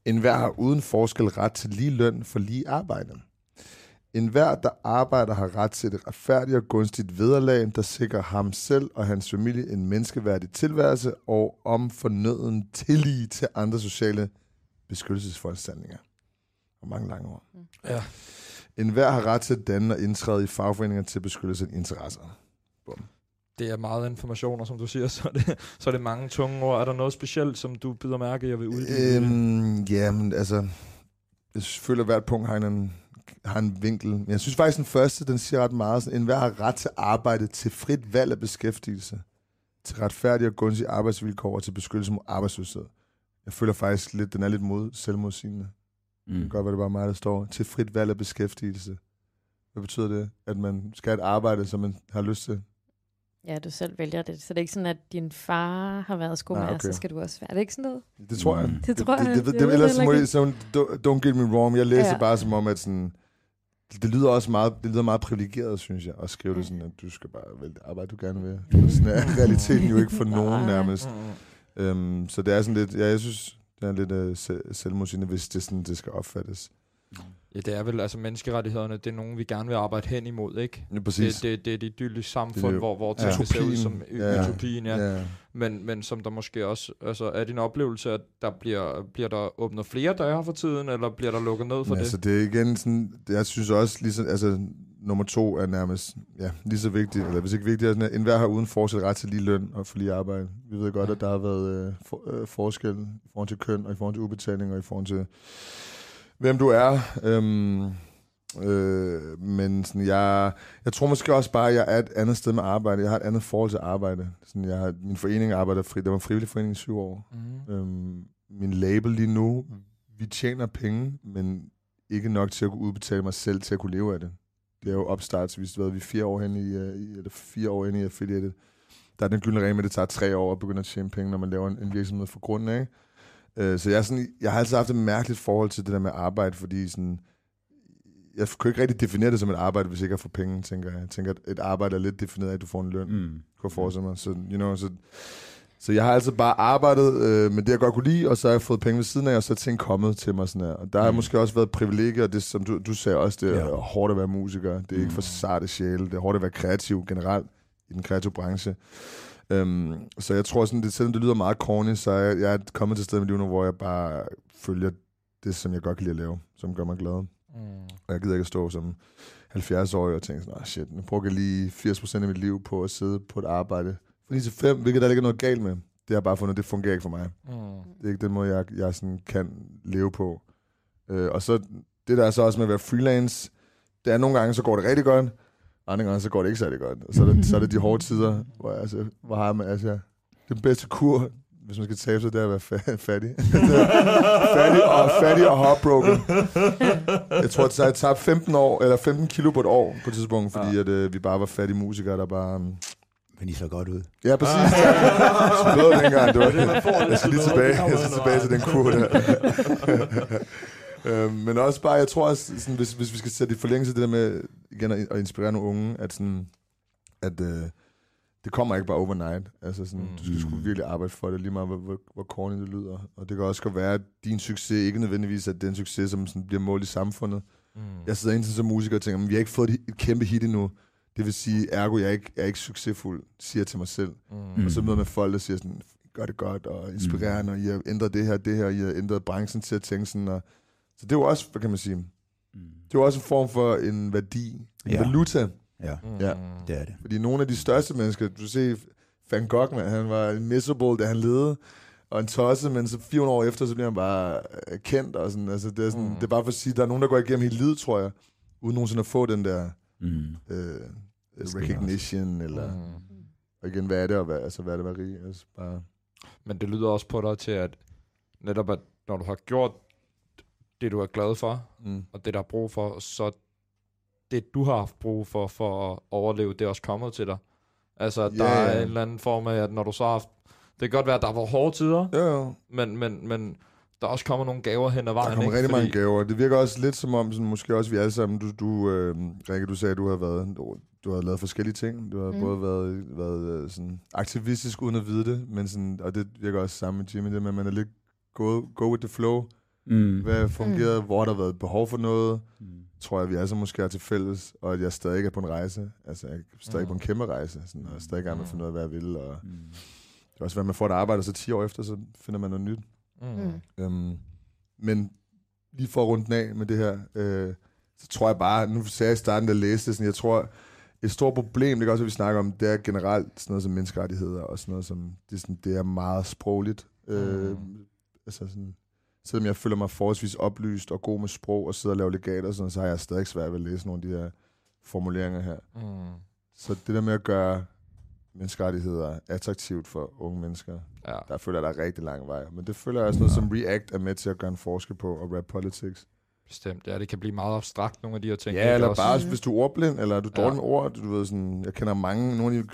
En hver har uden forskel ret til lige løn for lige arbejde. En hver, der arbejder, har ret til et retfærdigt og gunstigt vederlag, der sikrer ham selv og hans familie en menneskeværdig tilværelse og om fornøden tillid til andre sociale beskyttelsesforanstaltninger. Og mange lange ord. Ja. En hver har ret til at danne og indtræde i fagforeninger til beskyttelse af interesser. Det er meget informationer, som du siger, så er, det, så er det mange tunge ord. Er der noget specielt, som du byder mærke, jeg vil uddybe? Øhm, ja, men altså, jeg føler, at hvert punkt har en, har en vinkel. Men jeg synes faktisk, den første, den siger ret meget. Sådan, en hver har ret til arbejde til frit valg af beskæftigelse, til retfærdige og gunstige arbejdsvilkår og til beskyttelse mod arbejdsløshed. Jeg føler faktisk lidt, den er lidt mod selvmodsigende. Det Mm. kan godt være, det bare mig, der står. Til frit valg af beskæftigelse. Hvad betyder det? At man skal have et arbejde, som man har lyst til? Ja, du selv vælger det. Så det er ikke sådan, at din far har været skomager, okay. så skal du også være. Er det ikke sådan noget? Det tror jeg. Mm. Det tror jeg. Det, det, det, det, ved ellers heller må ikke. jeg, så, don't, don't get me wrong, jeg læser Ja. ja. bare som om, at sådan, det lyder også meget, det lyder meget privilegeret, synes jeg, at skrive det sådan, at du skal bare vælge det arbejde, du gerne vil. Og Sådan er realiteten jo ikke for nogen nærmest. Mm. Um, så det er sådan lidt, ja, jeg synes, det er lidt se- selvmodsigende, hvis det, sådan, det skal opfattes. Ja, det er vel, altså menneskerettighederne, det er nogen, vi gerne vil arbejde hen imod, ikke? Ja, præcis. Det, det, det er et idyllisk samfund, Det jo- hvor, hvor Ja. ting ser ud som Utopien. Ja. utopien, ja. ja. Men, men som der måske også, altså er din oplevelse, at der bliver, bliver der åbnet flere døre for tiden, eller bliver der lukket ned for Men det? altså, det er igen sådan, det, jeg synes også, lige så, altså, nummer to er nærmest, ja, lige så vigtigt, eller hvis ikke vigtigt, sådan, at enhver har uden forskel ret til lige løn og for lige arbejde. Vi ved godt, Ja. at der har været øh, for, øh, forskel i forhold til køn, og i forhold til udbetaling, og i forhold til, hvem du er. Øhm, øh, men sådan, jeg, jeg tror måske også bare, at jeg er et andet sted med arbejde. Jeg har et andet forhold til arbejde. Sådan, jeg har, min forening arbejder fri, det var en frivillig forening i syv år. Mm. Øhm, min label lige nu, vi tjener penge, men ikke nok til at kunne udbetale mig selv til at kunne leve af det. Det er jo hvad er vi er fire år hen i, uh, i eller fire år hen i affiliated. Der er den gyldne regel med, at det tager tre år at begynde at tjene penge, når man laver en, en virksomhed fra grunden af. Uh, så jeg, er sådan, jeg har altid haft et mærkeligt forhold til det der med arbejde, fordi sådan, jeg kunne ikke rigtig definere det som et arbejde, hvis ikke jeg får penge, tænker jeg. Jeg tænker, at et arbejde er lidt defineret af, at du får en løn Mm. kunne jeg forestille mig. Så, you know, så, så jeg har altid bare arbejdet øh, med det, jeg godt kunne lide, og så har jeg fået penge ved siden af, og så er ting kommet til mig. Sådan her. Og der har Mm. måske også været privilegier, og det som du, du sagde også, det er Ja. hårdt at være musiker. Det er ikke for Mm. sarte sjæle. Det er hårdt at være kreativ generelt i den kreative branche. Um, så jeg tror sådan, det, selvom det lyder meget corny, så er jeg, jeg er kommet til et sted i mit liv nu, hvor jeg bare følger det, som jeg godt kan lide at lave, som gør mig glad. Mm. Og jeg gider ikke at stå som 70-årig og tænke sådan, shit, nu bruger jeg lige 80% af mit liv på at sidde på et arbejde. Fra 9 til 5, hvilket der ikke er noget galt med. Det har jeg bare fundet, det fungerer ikke for mig. Mm. Det er ikke den måde, jeg, jeg sådan kan leve på. Øh, og så det der er så også med at være freelance, det er nogle gange, så går det rigtig godt, andre gange, så går det ikke særlig godt. Og så er det, så er det de hårde tider, hvor, jeg, altså, hvor har man, altså, den bedste kur, hvis man skal tabe sig, det er at være fa- fattig. fattig, og, fattig og heartbroken. Jeg tror, at jeg tabte 15, år, eller 15 kilo på et år på et tidspunkt, fordi Ja. at, øh, vi bare var fattige musikere, der bare... Um... Men I så godt ud. Ja, præcis. Jeg bedre dengang. Det var, Det er lidt jeg skal lige tilbage, jeg skal tilbage til den kur der. Øhm, men også bare, jeg tror også, sådan, hvis, hvis vi skal sætte i forlængelse det der med igen at, at inspirere nogle unge, at, sådan, at øh, det kommer ikke bare overnight. Altså sådan, Mm. du skal sgu virkelig arbejde for det, lige meget hvor, hvor, hvor corny det lyder. Og det kan også godt være, at din succes ikke nødvendigvis er den succes, som sådan bliver målt i samfundet. Mm. Jeg sidder indtil som musiker og tænker, "Men vi har ikke fået et, kæmpe hit endnu. Det vil sige, ergo, jeg er ikke, jeg er ikke succesfuld, siger jeg til mig selv. Mm. Og så møder man folk, der siger sådan, gør det godt og inspirerende, og I har ændret det her, det her, I har ændret branchen til at tænke sådan. Og, så det er jo også, hvad kan man sige, Mm. det er jo også en form for en værdi, en Ja. valuta. Ja, Mm. Ja. det er det. Fordi nogle af de største mennesker, du ser Van Gogh, man, han var miserable, da han levede, og en tosse, men så 400 år efter, så bliver han bare øh, kendt. Og sådan, altså, det, er sådan, Mm. det er bare for at sige, der er nogen, der går igennem hele livet, tror jeg, uden nogensinde at få den der Mm. øh, recognition, eller Mm. og igen, hvad er det at være, altså, hvad er det rig? Altså, bare, Men det lyder også på dig til, at netop at når du har gjort det, du er glad for, mm. og det, der er brug for, så det, du har haft brug for, for at overleve, det er også kommet til dig. Altså, Ja, der er en eller anden form af, at når du så har haft... Det kan godt være, at der var hårde tider, jo. men, men, men der er også kommer nogle gaver hen ad vejen. Der kommer ikke? rigtig Fordi- mange gaver. Det virker også lidt som om, sådan, måske også vi alle sammen, du, du øh, Rikke, du sagde, at du har været, du, du har lavet forskellige ting. Du har Mm. mm. både været, været øh, sådan aktivistisk uden at vide det, men sådan, og det virker også sammen med Jimmy, det med, at man er lidt go, go with the flow. Mm. Hvad fungerede, mm. hvor har der været behov for noget, Mm. tror jeg, vi alle sammen måske har til fælles, og at jeg stadig er på en rejse. Altså, jeg er stadig Mm. på en kæmpe rejse, sådan, og jeg er stadig med at finde ud af, hvad jeg vil, og Mm. det er også, hvad man får et arbejde, og så 10 år efter, så finder man noget nyt. Mm. Øhm, men lige for at runde den af med det her, øh, så tror jeg bare, nu sagde jeg i starten, da jeg læste det, sådan, jeg tror, et stort problem, det er også, hvad vi snakker om, det er generelt sådan noget som menneskerettigheder, og sådan noget som, det er, sådan, det er meget sprogligt. Øh, Mm. altså sådan, selvom jeg føler mig forholdsvis oplyst og god med sprog, og sidder og laver legater og sådan så har jeg stadig svært ved at læse nogle af de her formuleringer her. Mm. Så det der med at gøre menneskerettigheder attraktivt for unge mennesker, Ja. der føler jeg, der er rigtig lang vej. Men det føler jeg også noget, som React er med til at gøre en forskel på, og rap politics. Bestemt, ja. Det kan blive meget abstrakt, nogle af de her ting. Ja, eller Også- bare, hvis du er ordblind, eller er du Ja. dårlig med ord, du ved sådan, jeg kender mange, nogle af de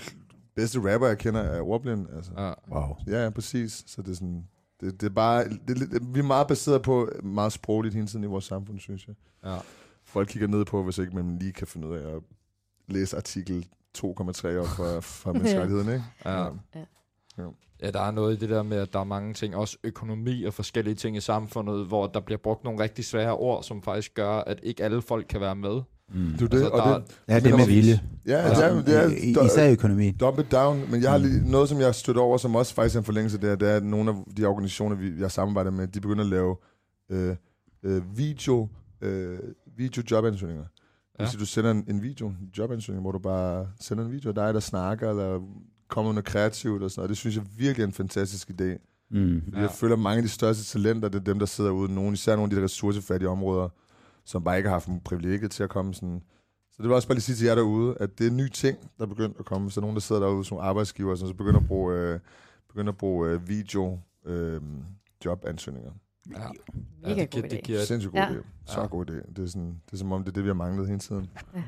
bedste rapper, jeg kender, er ordblind, altså. Ja. Wow. Ja, ja, præcis. Så det er sådan, det, det er bare, det, lidt- vi er meget baseret på meget sprogligt hele tiden i vores samfund, synes jeg. ja. Folk kigger ned på, hvis ikke man lige kan finde ud af at læse artikel 2,3 op fra, fra menneskerettigheden, ikke? Ja. Ja. Ja, der er noget i det der med, at der er mange ting, også økonomi og forskellige ting i samfundet, hvor der bliver brugt nogle rigtig svære ord, som faktisk gør, at ikke alle folk kan være med. Mm. Det er det, Altså, og der- det, Ja, det er med vilje. ja, Altså, ja, det er, i- i- Især økonomi. Dump it down, men jeg har Mm. lige, noget, som jeg støtter over, som også faktisk er en forlængelse der, det er, at nogle af de organisationer, vi, jeg samarbejder med, de begynder at lave øh, øh, video, øh, video jobansøgninger. Ja. Hvis du sender en, en video, en jobansøgning, hvor du bare sender en video af dig, der snakker, eller kommer noget kreativt og sådan noget. Det synes jeg virkelig er en fantastisk idé. Mm. Fordi Ja. jeg føler, at mange af de største talenter, det er dem, der sidder ude. Nogle, især nogle af de der ressourcefattige områder, som bare ikke har haft privilegiet til at komme sådan... Så det vil også bare lige sige til jer derude, at det er en ny ting, der er begyndt at komme. Så nogen, der sidder derude som arbejdsgiver, som så begynder at bruge, øh, begynder at bruge øh, video øh, jobansøgninger. Ja. Mega ja, det, god det idé. giver Sindssygt god Ja. idé. Så Ja. god idé. Det er, sådan, det er som om, det er det, vi har manglet hele tiden. Ja.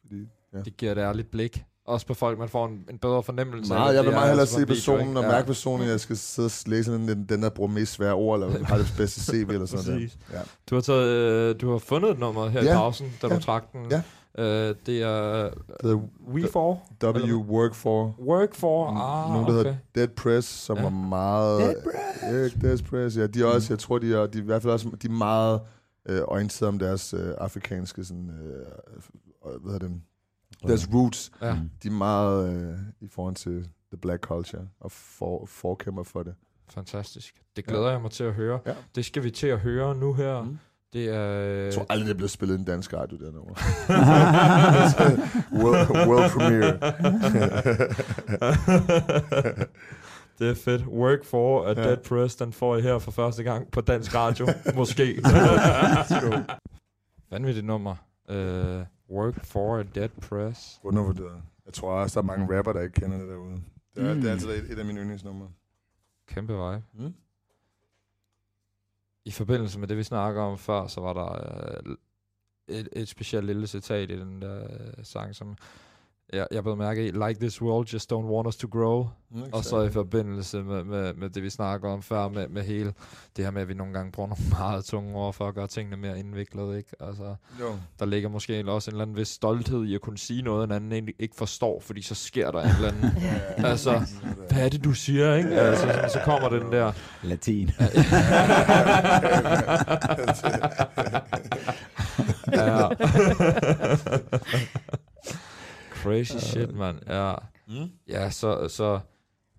Fordi, ja. det giver et ærligt blik. Også på folk, man får en, en bedre fornemmelse. hvad jeg vil meget er, hellere altså, se video, personen ikke? og Ja. mærke personen, jeg skal sidde og læse den, den der bruger mest svære ord, eller har det bedste CV, eller sådan noget. Ja. Du har, taget, øh, du har fundet et nummer her Ja. i pausen, da Ja. du trak den. Ja. Øh, det er Det er We For. W Work For. Work For. Mm, Ah, nogen, der hedder okay. Dead Press, som Ja. ja. er meget... Dead Press? Ja, Dead Press, ja. De er også, jeg tror, de er, de er i hvert fald også, de er meget øh, orienteret om deres øh, afrikanske, sådan, øh, hvad hedder det, deres roots. Ja. Mm. De er meget øh, i forhold til the black culture, og for, forkæmper for det. Fantastisk. Det glæder jeg mig til at høre. Ja. Det skal vi til at høre nu her. Mm. Det er... Jeg tror aldrig, det er blevet spillet i en dansk radio, der nummer. world, world premiere. det er fedt. Work for a Ja. Dead Press, den får I her for første gang på dansk radio. Måske. Vanvittigt nummer. Uh, work for a Dead Press. Undervurderet. Jeg tror også, der er mange rapper, der ikke kender det derude. Det er, Mm. det er altid et, et af mine yndlingsnumre. Kæmpe vibe. Mm? I forbindelse med det, vi snakker om før, så var der øh, et, et specielt lille citat i den der øh, sang, som jeg, jeg blev mærke i, like this world just don't want us to grow. Mm, Og så i forbindelse med, med, med det, vi snakker om før, med, med hele det her med, at vi nogle gange bruger nogle meget tunge ord for at gøre tingene mere indviklet, ikke? Altså, Jo. der ligger måske også en eller anden vis stolthed i at kunne sige noget, en anden egentlig ikke forstår, fordi så sker der en eller anden... altså, hvad er det, du siger, ikke? Altså, sådan, så kommer den der... Latin. ja. Crazy shit, mand. Ja. Mm? Ja, så, så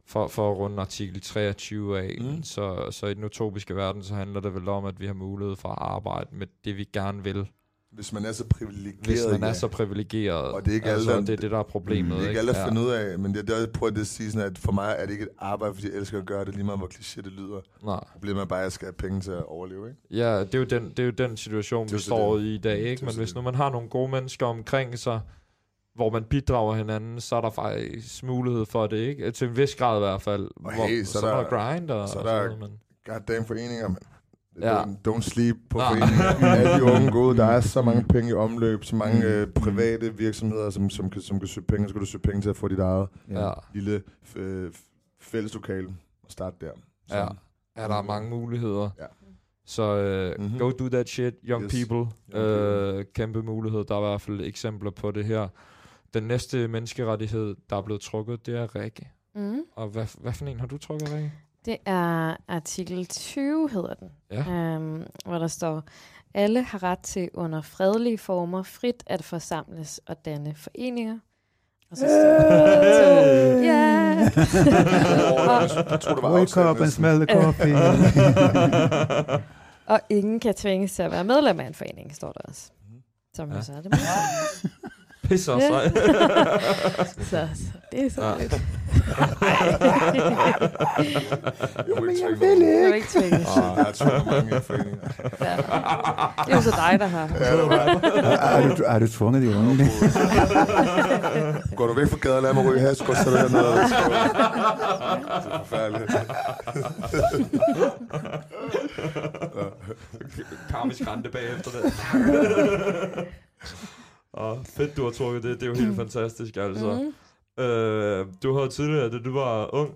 for, for at runde artikel 23 af, Mm. mm. så, så i den utopiske verden, så handler det vel om, at vi har mulighed for at arbejde med det, vi gerne vil, Hvis man er så privilegeret. hvis man ja. er så privilegeret. Og det er ikke altså, alle, der- det er det, der er problemet. det er ikke alle, der Ja. finder ud af, men det, det er jeg prøver at sige sådan, at for mig er det ikke et arbejde, fordi jeg elsker at gøre det, lige meget hvor kliché det lyder. Nej. Problemet er bare, at jeg skal have penge til at overleve, ikke? Ja, det er jo den, det er jo den situation, Det vi så står det. i i dag, Det ikke? Men så hvis det. nu man har nogle gode mennesker omkring sig, hvor man bidrager hinanden, så er der faktisk mulighed for det, ikke? Til en vis grad i hvert fald. Og hvor, hey, så så er er der- der grind og, så er og der- sådan noget, men... Goddamn foreninger, mand. Ja. Don't, don't sleep på Nej. foreninger. Alle de unge gode, der er så mange penge i omløb, så mange Mm. øh, private virksomheder, som, som, kan, som kan søge penge, så kan du søge penge til at få dit eget Ja. lille øh, fælleslokale og starte der. Så, Ja. ja, der er mange muligheder. Ja. Så Mhm. mm-hmm. go do that shit, young Yes. people. Young Uh, kæmpe mulighed. Der er i hvert fald eksempler på det her. Den næste menneskerettighed, der er blevet trukket, det er Rikke. Mm. Og hvad, hvad for en har du trukket, Rikke? Det er artikel 20, hedder den. Ja. Um, hvor der står, alle har ret til under fredelige former frit at forsamles og danne foreninger. Og så står der, ja. og, Jeg tror, det var Wake aftalt up and næsten. smell the coffee. og ingen kan tvinges til at være medlem af en forening, står der også. Som Ja. så er det. Pisser Ja. sig. så, så det er så Ja. lidt. Jeg må ikke jeg tvinge vil nogen. Jeg vil ikke tvinges. Ah, jeg tror, mange i foreninger. Ja. Det er jo så dig, der har. er, du, er du tvunget i unge? Går du væk fra gaden lader mig ryge går så der ned og skål. Det er forfærdeligt. Karmisk rente bagefter det. Og fedt, du har trukket det. Det er jo helt fantastisk, altså. Mm. Øh, du har jo tidligere, da du var ung,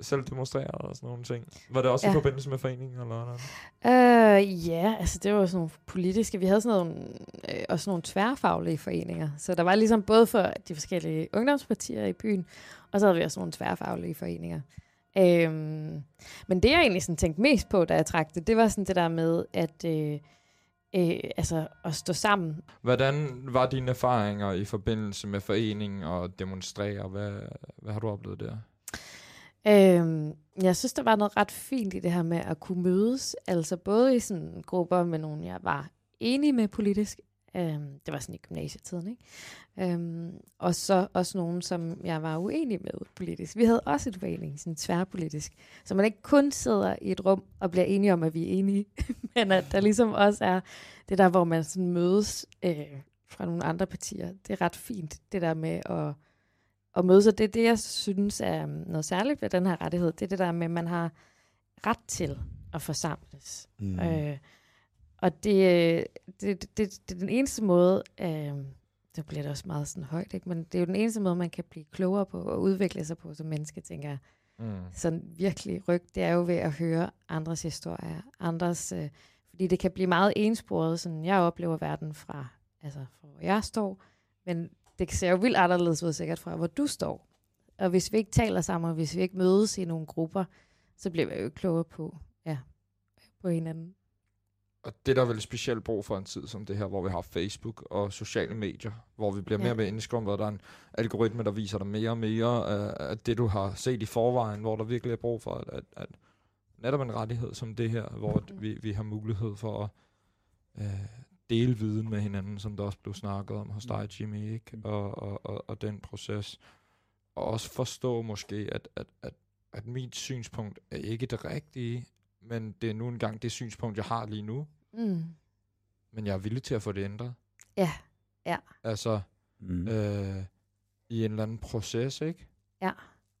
selv demonstreret og sådan nogle ting. Var det også ja. i forbindelse med foreningen? Eller noget? Øh, ja, altså det var sådan nogle politiske, vi havde sådan nogle, øh, også nogle tværfaglige foreninger. Så der var ligesom både for de forskellige ungdomspartier i byen, og så havde vi også nogle tværfaglige foreninger. Øhm, men det jeg egentlig sådan tænkte mest på, da jeg trak det, det var sådan det der med, at øh, øh, altså at stå sammen. Hvordan var dine erfaringer i forbindelse med foreningen og demonstrere? Hvad, hvad har du oplevet der? Øhm, jeg synes, der var noget ret fint i det her med at kunne mødes, altså både i sådan grupper med nogen, jeg var enig med politisk, øhm, det var sådan i gymnasietiden, ikke? Øhm, og så også nogen, som jeg var uenig med politisk. Vi havde også et forening, sådan tværpolitisk, så man ikke kun sidder i et rum og bliver enige om, at vi er enige, men at der ligesom også er det der, hvor man sådan mødes øh, fra nogle andre partier. Det er ret fint, det der med at at mødes, og det er det, jeg synes er um, noget særligt ved den her rettighed. Det er det der med, at man har ret til at forsamles. Mm. Mm. Øh, og det, øh, det, det, det, det er den eneste måde, øh, det bliver det også meget sådan højt, ikke? men det er jo den eneste måde, man kan blive klogere på og udvikle sig på som menneske, tænker jeg. Mm. Sådan virkelig ryg, det er jo ved at høre andres historier, andres, øh, fordi det kan blive meget ensporet, sådan jeg oplever verden fra, altså fra hvor jeg står, men det ser jo vildt anderledes ud sikkert fra, hvor du står. Og hvis vi ikke taler sammen, og hvis vi ikke mødes i nogle grupper, så bliver vi jo klogere på, ja, på hinanden. Og det er der vel specielt brug for en tid som det her, hvor vi har Facebook og sociale medier, hvor vi bliver mere og mere indskrumpet, og der er en algoritme, der viser dig mere og mere af, af det, du har set i forvejen, hvor der virkelig er brug for, at, at, at netop en rettighed som det her, hvor at vi, vi har mulighed for at øh, dele viden med hinanden, som der også blev snakket om hos dig, Jimmy, ikke? Og, og, og, og den proces. Og også forstå måske, at, at, at, at mit synspunkt er ikke det rigtige, men det er nu engang det synspunkt, jeg har lige nu, Mm. men jeg er villig til at få det ændret. Ja, Altså, Mm. øh, i en eller anden proces, ikke? Ja.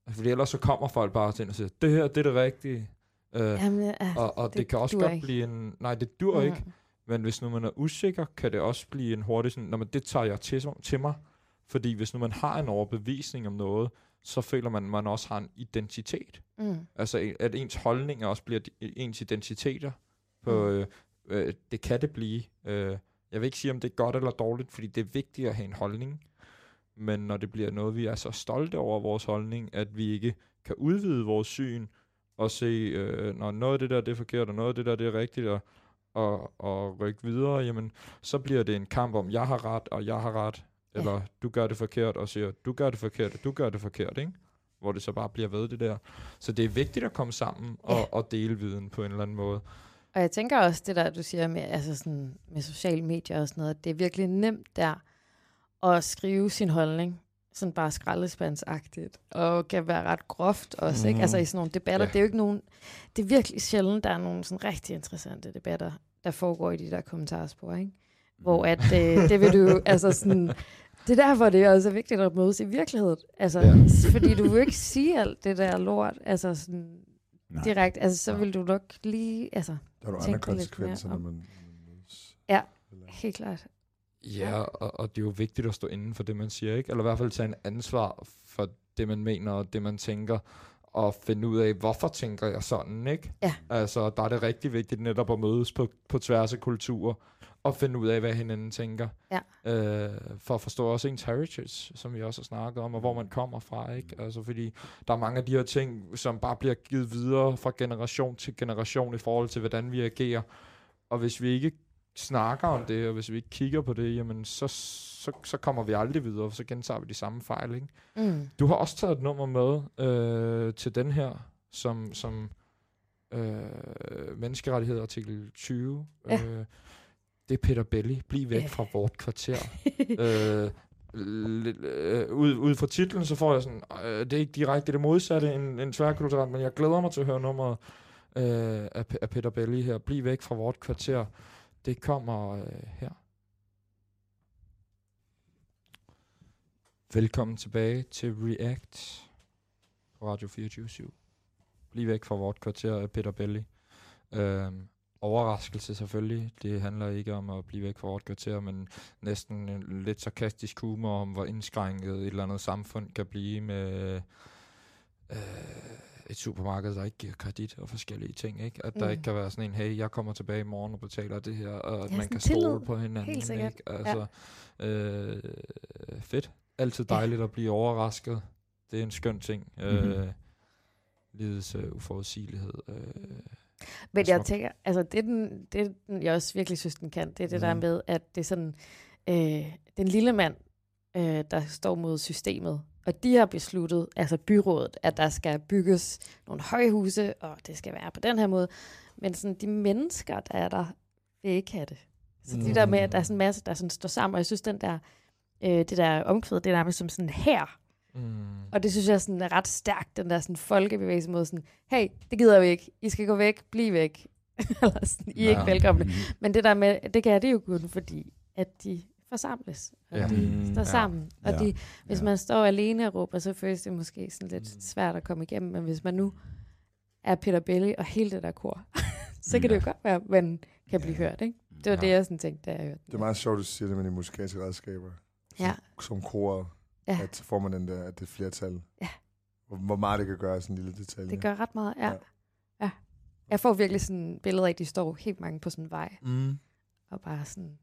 Fordi ellers så kommer folk bare til og siger, det her, det er det rigtige. Øh, Jamen, ja, og, og det, det kan også godt ikke. blive en... Nej, det dur mm. ikke. Men hvis nu man er usikker, kan det også blive en hurtig sådan, når man det tager jeg til, til mig. Fordi hvis nu man har en overbevisning om noget, så føler man, at man også har en identitet. Mm. Altså at ens holdninger også bliver ens identiteter. På, øh, øh, det kan det blive. Øh, jeg vil ikke sige, om det er godt eller dårligt, fordi det er vigtigt at have en holdning. Men når det bliver noget, vi er så stolte over vores holdning, at vi ikke kan udvide vores syn og se, øh, når noget af det der det er forkert, og noget af det der det er rigtigt, og, og, og rykke videre, jamen, så bliver det en kamp om, jeg har ret, og jeg har ret, Ja. eller du gør det forkert, og siger, du gør det forkert, og du gør det forkert, ikke? Hvor det så bare bliver ved det der. Så det er vigtigt at komme sammen og, Ja. og dele viden på en eller anden måde. Og jeg tænker også det der, du siger med, altså sådan, med sociale medier og sådan noget, det er virkelig nemt der at skrive sin holdning, sådan bare skraldespandsagtigt, og kan være ret groft også, mm. ikke? Altså i sådan nogle debatter, Ja. det er jo ikke nogen, det er virkelig sjældent, der er nogle sådan rigtig interessante debatter, der foregår i de der kommentarspor, ikke? Hvor at, øh, det vil du altså sådan, det er derfor, det er også vigtigt at mødes i virkeligheden. Altså, Ja. fordi du vil jo ikke sige alt det der lort, altså sådan Nej. direkte, altså så vil du nok lige, altså Der er andre konsekvenser, mere når man, mødes. Ja. Helt klart. Ja, og, og det er jo vigtigt at stå inden for det, man siger, ikke? Eller i hvert fald tage en ansvar for det, man mener og det, man tænker, og finde ud af, hvorfor tænker jeg sådan, ikke? Ja. Altså, der er det rigtig vigtigt netop at mødes på, på tværs af kulturer, og finde ud af, hvad hinanden tænker. Ja. Øh, for at forstå også ens heritage, som vi også har snakket om, og hvor man kommer fra, ikke? Altså, fordi der er mange af de her ting, som bare bliver givet videre fra generation til generation i forhold til, hvordan vi agerer. Og hvis vi ikke snakker om det, og hvis vi ikke kigger på det, jamen så, så, så kommer vi aldrig videre, så gentager vi de samme fejl, ikke? Mm. Du har også taget et nummer med øh, til den her, som, som øh, menneskerettighed artikel 20. Ja. Øh, det er Peter Belli. Bliv væk Ja. fra vort kvarter. øh, lidt, øh, ud, ud fra titlen, så får jeg sådan, øh, det er ikke direkte det modsatte en, en tværkulturelt, men jeg glæder mig til at høre nummeret øh, af, af Peter Belli her. Bliv væk fra vort kvarter. Det kommer øh, her. Velkommen tilbage til React på Radio 24 Bliv væk fra vort kvarter af Peter Belli. Øhm, overraskelse selvfølgelig. Det handler ikke om at blive væk fra vort kvarter, men næsten en lidt sarkastisk humor om, hvor indskrænket et eller andet samfund kan blive med øh, et supermarked, der ikke giver kredit og forskellige ting. Ikke? At der Mm. ikke kan være sådan en, hey, jeg kommer tilbage i morgen og betaler det her, og at Ja, man kan tillid. stole på hinanden. Helt sikkert. Ikke? Altså, øh, fedt. Altid dejligt at blive overrasket. Det er en skøn ting. Mhm. Øh, livets øh, uforudsigelighed. Øh, Men jeg tænker, altså det, den, det den, jeg også virkelig synes, den kan, det er det mm. der med, at det er sådan, øh, den lille mand, øh, der står mod systemet, og de har besluttet, altså byrådet, at der skal bygges nogle højhuse, og det skal være på den her måde. Men sådan, de mennesker, der er der, vil ikke have det. Så mm. det der med, at der er sådan en masse, der sådan står sammen, og jeg synes, den der, øh, det der omkvæd, det er nærmest som sådan her. Mm, Og det synes jeg sådan er ret stærkt, den der sådan folkebevægelse mod sådan, hey, det gider vi ikke, I skal gå væk, bliv væk. Eller sådan, I er Ja. ikke velkomne. Men det der med, det kan det jo kun, fordi at de forsamles, og Ja. ja. de Mm, står ja. sammen. Og Ja. de, hvis Ja. man står alene og råber, så føles det måske sådan lidt Mm. svært at komme igennem. Men hvis man nu er Peter Belli og hele det der kor, så kan Mm. det jo godt være, at man kan blive Ja. hørt. Ikke? Det var Ja. det, jeg sådan tænkte, da jeg hørte Det er meget sjovt, du siger det med de musikalske redskaber. Ja. Som kor, Ja. at så får man den der, at det er flertal. Ja. Hvor, hvor meget det kan gøre, sådan en lille detalje. Det gør ret meget, ja. Ja. ja. ja. Jeg får virkelig sådan et billede af, at de står helt mange på sådan en vej, Mm. og bare sådan,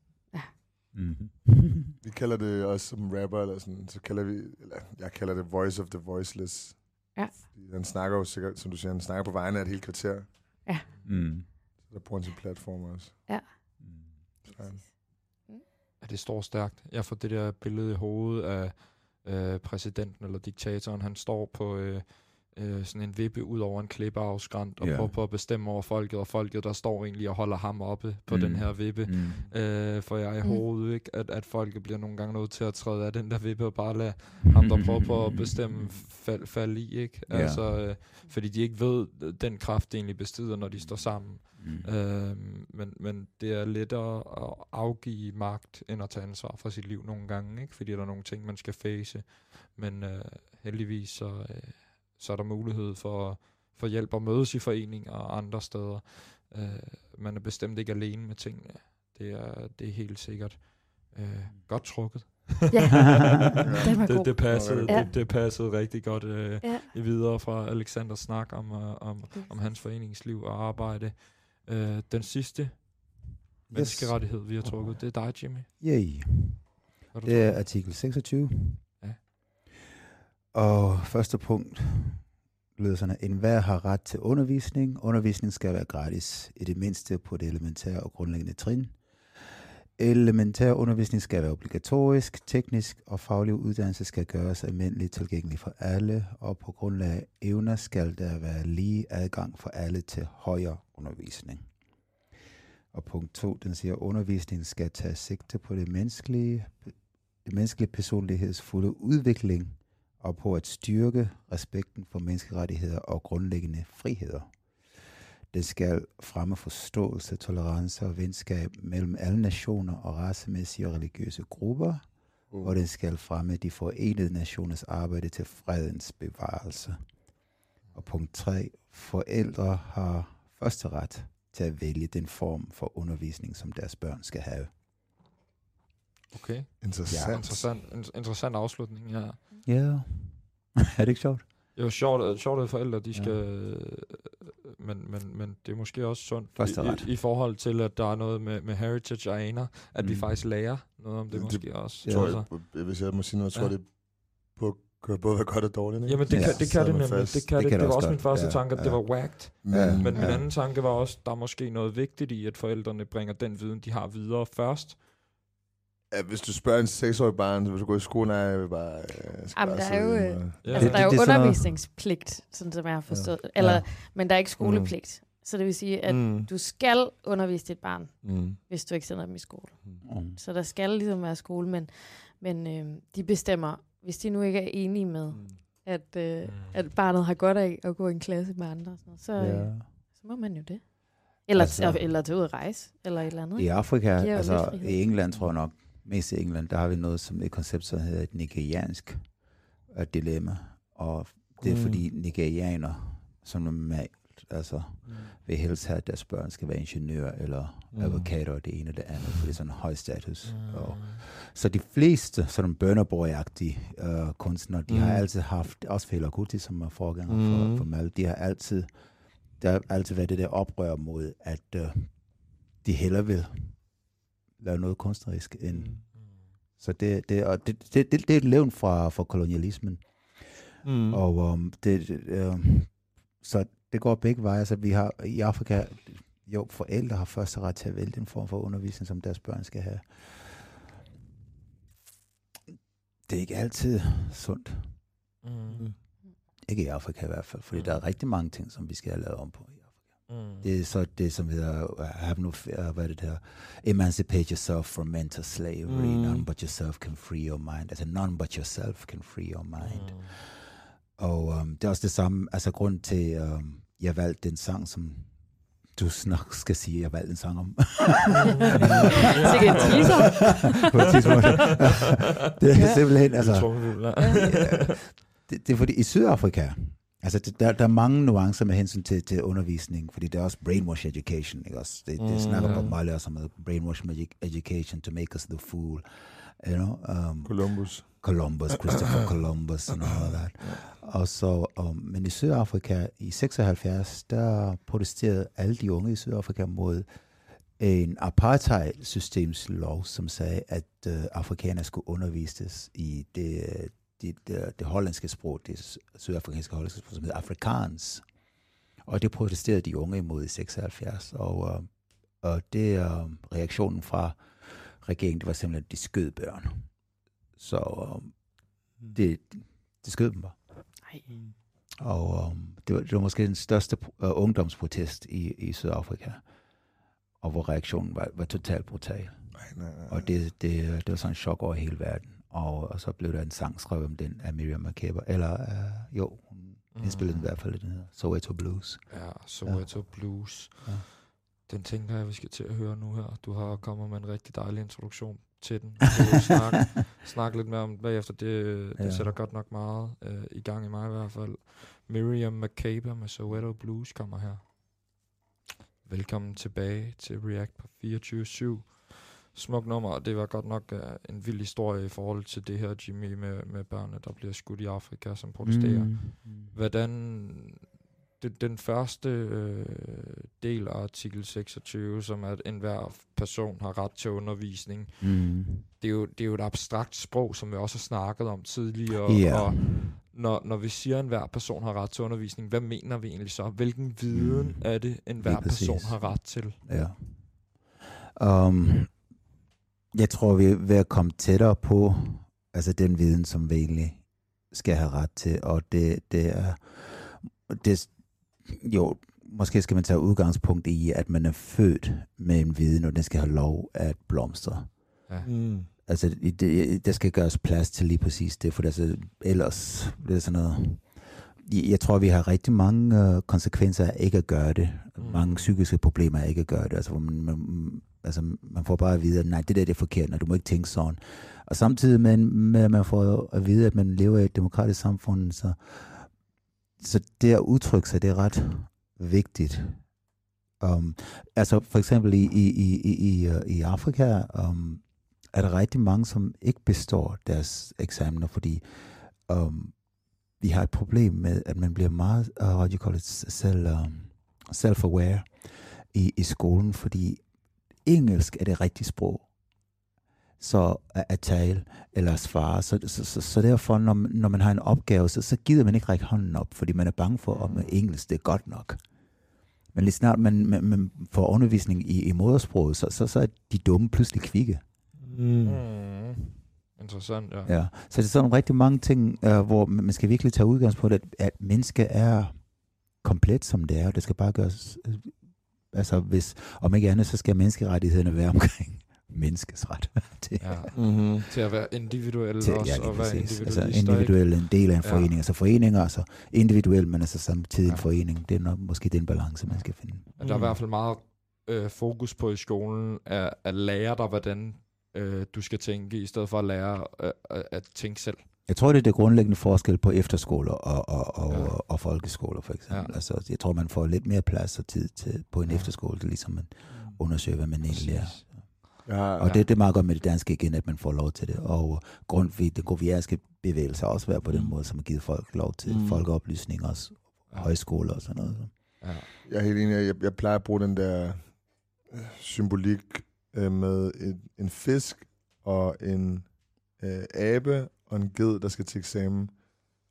Mhm. Vi kalder det også som rapper, eller sådan, så kalder vi, eller jeg kalder det voice of the voiceless. Ja. Fordi han snakker jo sikkert, som du siger, han snakker på vegne af et helt kvarter. Mm. Så der bruger han sin platform også. Mm. Så han- Ja, det står stærkt. Jeg får det der billede i hovedet af øh, præsidenten eller diktatoren. Han står på øh, øh, sådan en vippe ud over en klippeafskrant og Ja. prøver på at bestemme over folket, og folket, der står egentlig og holder ham oppe på Mm. den her vippe. Mm. Øh, for jeg i Mm. hovedet, ikke? At, at folket bliver nogle gange nødt til at træde af den der vippe og bare lade ham, der prøver på at bestemme, fald, fald i, ikke? Ja. Altså, øh, fordi de ikke ved den kraft, de egentlig besidder, når de står sammen. Mm. Øh, men, men det er lettere at afgive magt, end at tage ansvar for sit liv nogle gange, ikke? fordi der er nogle ting, man skal face. Men øh, heldigvis så, øh, så er der mulighed for, for hjælp at mødes i foreninger og andre steder. Øh, man er bestemt ikke alene med tingene. Det er, det er helt sikkert øh, godt trukket. Ja, det, god. det, passede, Ja. det, det passede rigtig godt øh, Ja. i videre fra Alexanders snak om, øh, om, om hans foreningsliv og arbejde. Øh, den sidste menneskerettighed, vi har trukket, det er dig, Jimmy. Yay. Det er artikel 26. Og første punkt lyder sådan, at enhver har ret til undervisning. Undervisning skal være gratis, i det mindste på det elementære og grundlæggende trin. Elementær undervisning skal være obligatorisk, teknisk og faglig uddannelse skal gøres almindeligt tilgængelig for alle, og på grundlag af evner skal der være lige adgang for alle til højere undervisning. Og punkt 2, den siger, at undervisningen skal tage sigte på det menneskelige, det menneskelige personligheds fulde udvikling og på at styrke respekten for menneskerettigheder og grundlæggende friheder. Det skal fremme forståelse, tolerance og venskab mellem alle nationer og racemæssige og religiøse grupper, Uh. og det skal fremme de forenede nationers arbejde til fredens bevarelse. Og punkt 3. Forældre har første ret til at vælge den form for undervisning, som deres børn skal have. Okay, Interessant. Ja, interessant, in- interessant afslutning, ja. Ja. er det ikke sjovt? Det jo sjovt, at, sjovt, at forældre, de Ja. skal... øh, Men, men, men det er måske også sundt i, i, i forhold til, at der er noget med, med heritage og aner, at mm. vi faktisk lærer noget om det, Det- måske også. Ja. Tror Altså, jeg, hvis jeg må sige noget, tror jeg, Ja. det på, kan både være godt og dårligt. Ikke? Jamen, det, Ja. kan, det kan det nemlig. fast. Det, kan Det det, kan det, det var også også min godt. første Ja, tanke, at det ja. var whacked. Men, Ja. Men min Ja. anden tanke var også, der er måske noget vigtigt i, at forældrene bringer den viden, de har videre først. Ja, hvis du spørger en seksårig barn, så vil du gå i skole, nej, jeg vil bare... Jeg skal Jamen, bare der er jo, øh, Ja. Altså, Det- der er jo det er sådan noget- undervisningspligt, sådan som jeg har forstået. Ja. Eller, Ja. Men der er ikke skolepligt. Så det vil sige, at Mm. du skal undervise dit barn, Mm. hvis du ikke sender dem i skole. Mm. Så der skal ligesom være skole, men, men øh, de bestemmer, hvis de nu ikke er enige med, at, øh, Mm. at barnet har godt af at gå i en klasse med andre, og sådan noget, så, Ja. øh, så må man jo det. Eller, Altså- altså, eller tage ud og rejse, eller et eller andet. I? Afrika, altså i England tror jeg nok, mest i England, der har vi noget som et koncept, som hedder et nigeriansk øh, dilemma. Og det er Mm. fordi nigerianer, som normalt altså, vil helst have, at deres børn skal være ingeniører eller Mm. mm. advokater og det ene og det andet, for det er sådan høj status. Mm. Og, så de fleste sådan Burner Boy-agtige øh, kunstnere, de mm. har Mm. altid haft, også Fela Kuti, som er forgænger Mm. for, for Mal, de har altid, der har altid været det der oprør mod, at øh, de hellere vil lave noget kunstnerisk end... Så det, det, og det, det, det, det er et levn fra, fra kolonialismen. Mm. Mm. Og um, det, det, um, så det går begge veje. Altså, vi har i Afrika, jo, forældre har første ret til at vælge den form for undervisning, som deres børn skal have. Det er ikke altid sundt. Mm. Ikke i Afrika i hvert fald, fordi Mm. der er rigtig mange ting, som vi skal have lavet om på. Mm. Det er så det, som hedder, uh, have no fear, hvad er det der? Emancipate yourself from mental slavery. Mm. None but yourself can free your mind. Altså, none but yourself can free your mind. Mm. Og um, det er også det samme, altså grund til, um, jeg valgte den sang, som du nok skal sige, jeg valgte en sang om. Sikke en teaser. På et tidspunkt. det er simpelthen, altså, ja, det, det er fordi, i Sydafrika, altså det, der, der er mange nuancer med hensyn til, til undervisning, fordi der er også brainwash education, ikke også? Det, det Mm. snakker på Mm. meget også om brainwash edu- education to make us the fool, you know? Um, Columbus. Columbus, Christopher Columbus and all that. Og så, um, men i Sydafrika i 76, der protesterede alle de unge i Sydafrika mod en apartheid-systemslov, som sagde, at uh, afrikanere skulle undervises i det, det, det, det hollandske sprog, det sydafrikanske hollandske sprog, som hedder afrikaans. Og det protesterede de unge imod i 76. Og, uh, og det uh, reaktionen fra regeringen, det var simpelthen, at de skød børn. Så um, det, det skød dem bare. Ej. Og um, det, var, det var måske den største uh, ungdomsprotest i, i Sydafrika. Og hvor reaktionen var, var totalt brutal. Nej, nej, nej. Og det, det, det var sådan en chok over hele verden. Og, og så blev der en sang skrevet om den af Miriam Makeba. Eller uh, jo, hun Mm. indspillede den i hvert fald, den hedder Soweto Blues. Ja, Soweto Blues. Ja. Den tænker jeg, vi skal til at høre nu her. Du har kommet med en rigtig dejlig introduktion til den. Snakke, snakke lidt mere om bagefter. Det, det Ja. sætter godt nok meget øh, i gang i mig i hvert fald. Miriam Makeba med Soweto Blues kommer her. Velkommen tilbage til React på 24-7. Smuk nummer, og det var godt nok uh, en vild historie i forhold til det her, Jimmy, med, med børnene, der bliver skudt i Afrika, som protesterer. Mm. Hvordan den, den første øh, del af artikel 26, som at enhver person har ret til undervisning, Mm. det er, jo, det er jo et abstrakt sprog, som vi også har snakket om tidligere. Ja. Og når, når vi siger, at enhver person har ret til undervisning, hvad mener vi egentlig så? Hvilken viden Mm. er det, enhver person har ret til? Ja. Um, jeg tror, vi er ved at komme tættere på altså den viden, som vi egentlig skal have ret til, og det, det er det, jo, måske skal man tage udgangspunkt i, at man er født med en viden, og den skal have lov at blomstre. Ja. Mm. Altså, det, der skal gøres plads til lige præcis det, for altså, ellers det er sådan noget... Jeg tror, vi har rigtig mange øh, konsekvenser af ikke at gøre det. Mm. Mange psykiske problemer af ikke at gøre det. Altså, hvor man, man, altså, man får bare at vide, at nej, det der det er forkert, og du må ikke tænke sådan. Og samtidig med, med at man får at vide, at man lever i et demokratisk samfund, så, så det at udtrykke sig, det er ret vigtigt. Um, altså for eksempel i, i, i, i, i, i Afrika um, er der rigtig mange, som ikke består deres eksamener, fordi um, vi har et problem med, at man bliver meget, uh, what you call it, selv, um, self-aware i, i skolen, fordi engelsk er det rigtige sprog så at, at tale eller at svare. Så, så, så, så derfor, når, man- når man har en opgave, så, så gider man ikke række hånden op, fordi man er bange for, om engelsk det er godt nok. Men lige snart man, man, man får undervisning i, i modersproget, så, så, så er de dumme pludselig kvikke. Mm. Mm. Interessant, ja. Ja. Så det er sådan rigtig mange ting, uh, hvor man skal virkelig tage udgangspunkt, at, at menneske er komplet, som det er, og det skal bare gøres, øh, altså hvis, om ikke andet, så skal menneskerettighederne være omkring menneskes ret til, ja. Mm-hmm. Til at være individuel til også, ja, og være præcis. Altså individuel en del af en Ja. forening. Altså foreninger, altså individuel, men altså samtidig en Ja. forening. Det er nok måske den balance, man skal finde. At der er i hvert fald meget øh, fokus på i skolen, at, at lære dig, hvordan øh, du skal tænke, i stedet for at lære øh, at, at tænke selv. Jeg tror, det er det grundlæggende forskel på efterskoler og, og, og, Ja. ja. og folkeskoler, for eksempel. Ja. Ja. Altså, jeg tror, man får lidt mere plads og tid til, på en Ja. ja. efterskole, det er ligesom man undersøger, hvad man egentlig er. Præcis. Ja, Og Ja. det, det er meget godt med det danske igen, at man får lov til det. Og Grundtvig, den grundvigerske bevægelse har også været på den Mm. måde, som har givet folk lov til Mm. mm. folkeoplysning, også Ja. højskoler og sådan noget. Ja. Jeg er helt enig. Jeg, jeg plejer at bruge den der øh, symbolik øh, med en, en fisk og en øh, abe og en ged, der skal til eksamen.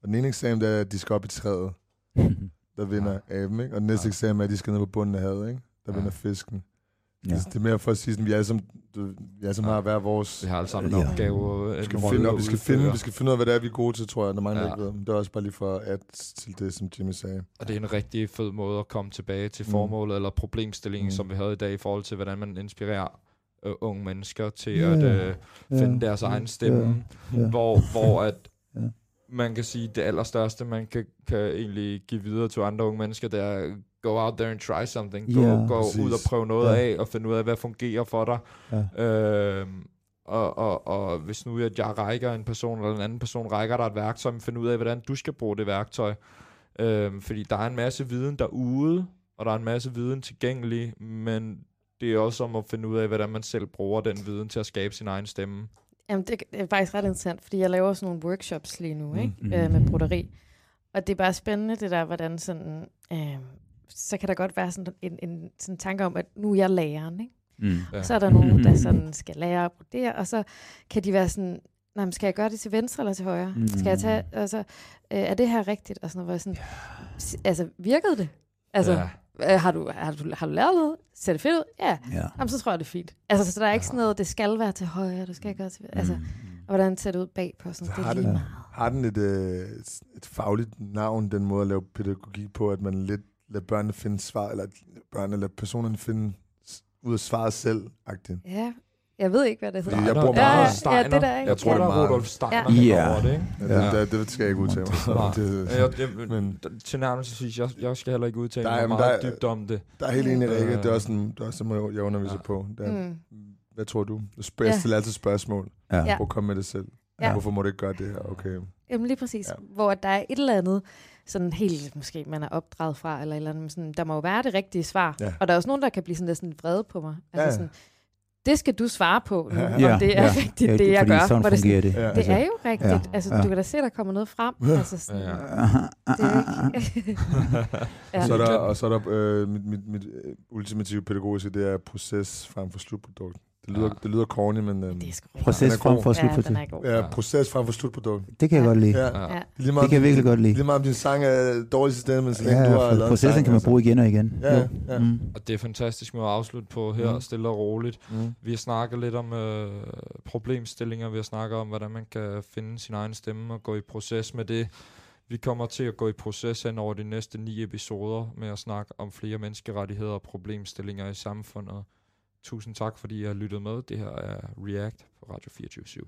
Og den ene eksamen, der er, at de skal op i træet, der vinder ja. aben, ikke? Og den næste Ja. eksamen er, at de skal ned på bunden af havet, ikke? Der Ja. vinder fisken. ja. Ja. Det er mere for at sige, sådan, vi alle sammen, du, vi alle sammen Ja. har hver vores... Vi har alle sammen en Ja. opgave. vi en skal, finde, at vi, skal finde, vi skal finde ud af, hvad det er, vi er gode til, tror jeg, når mange Ja. ikke ved. Men det er også bare lige for at til det, som Jimmy sagde. Og det er en rigtig fed måde at komme tilbage til Mm. formålet eller problemstillingen, Mm. som vi havde i dag i forhold til, hvordan man inspirerer øh, unge mennesker til Ja. at øh, finde Ja. deres egen stemme. Ja. Hvor, hvor at man kan sige, det allerstørste, man kan, kan egentlig give videre til andre unge mennesker, det er go out there and try something. Gå, Ja. gå Præcis. ud og prøve noget Ja. af, og finde ud af, hvad fungerer for dig. Ja. Øhm, og, og, og hvis nu at jeg rækker en person, eller en anden person rækker dig et værktøj, men finde ud af, hvordan du skal bruge det værktøj. Øhm, fordi der er en masse viden derude, og der er en masse viden tilgængelig, men det er også om at finde ud af, hvordan man selv bruger den viden til at skabe sin egen stemme. Jamen, det, det er faktisk ret interessant, fordi jeg laver sådan nogle workshops lige nu, Mm. ikke? Mm. Øh, med broderi. Og det er bare spændende, det der, hvordan sådan... Øh, så kan der godt være sådan en, en sådan tanke om, at nu er jeg læreren, ikke? Mm. Ja. Så er der nogen, der sådan skal lære at brodere, og så kan de være sådan, Nej, men skal jeg gøre det til venstre eller til højre? Mm. Skal jeg tage, altså, øh, er det her rigtigt? Og sådan noget, hvor jeg sådan, s- altså, virkede det? Altså, Ja. Øh, har, du, har, du, har du lært noget? Ser det fedt ud? Ja. Ja. Jamen, så tror jeg, det er fint. Altså, så der er ikke Ja. sådan noget, det skal være til højre, du skal gøre til Altså, Mm. og hvordan ser det ud bagpå? Sådan, Så det har det- meget. Har den et, øh, et fagligt navn, den måde at lave pædagogik på, at man lidt lader børnene finde svar, eller børnene eller personerne finde ud af svaret selv, agtigt. Ja, jeg ved ikke, hvad det hedder. Jeg bruger meget ja, Steiner. ja, det der, ikke? Jeg tror, der er meget. Rudolf Steiner, Ja. Ja. over det, ikke? Ja, det, Ja. det, det skal jeg ikke udtale mig. Det, Jeg, jeg, Men- men, tilnærmelsesvis, jeg, jeg skal heller ikke udtale Der er- mig meget der er- dybt om det. der er helt enig, Rikke. Øh. Det er også, en, det er også noget, jeg underviser Ja. på. Det er, Mm. Hvad tror du? Jeg, Ja. stiller altid spørgsmål. Ja. Ja. Hvor kom med det selv? Ja. Hvorfor må du ikke gøre det her? Okay. Jamen lige præcis. Ja. Hvor der er et eller andet, sådan helt måske man er opdraget fra, eller et eller andet, sådan, der må jo være det rigtige svar. Ja. Og der er også nogen, der kan blive sådan lidt sådan vrede på mig. Altså Ja. sådan, det skal du svare på nu, Ja. om Ja, det er ja. rigtigt, Ja, det jeg gør. sådan det, er fungerer det. Ja. det Altså, er jo rigtigt. ja, altså, ja. du kan da se, der kommer noget frem. Altså, sådan, Ja. Det er ikke... ja. Så er der, og så er der øh, mit, mit, mit øh, ultimative pædagogiske, det er proces frem for slutprodukt. Det lyder, Ja. det lyder corny, men øhm, det er. Proces frem for Ja, slutprodukt. er god. ja, Ja. proces frem for slutprodukt. Det kan jeg godt lide. Ja. Ja. Ja. Lige meget, Det kan jeg virkelig godt lide. Lige meget om din sang er dårlig til stemme, men så længe Ja, du har lavet en processen sang, kan man altså. bruge igen og igen. Ja, Jo. ja. Mm. Og det er fantastisk måde at afslutte på her, mm. stille og roligt. Mm. Vi har snakket lidt om øh, problemstillinger, vi har snakket om, hvordan man kan finde sin egen stemme og gå i proces med det. Vi kommer til at gå i proces hen over de næste ni episoder med at snakke om flere menneskerettigheder og problemstillinger i samfundet. Tusind tak, fordi I har lyttet med. Det her er React på Radio 24 /7.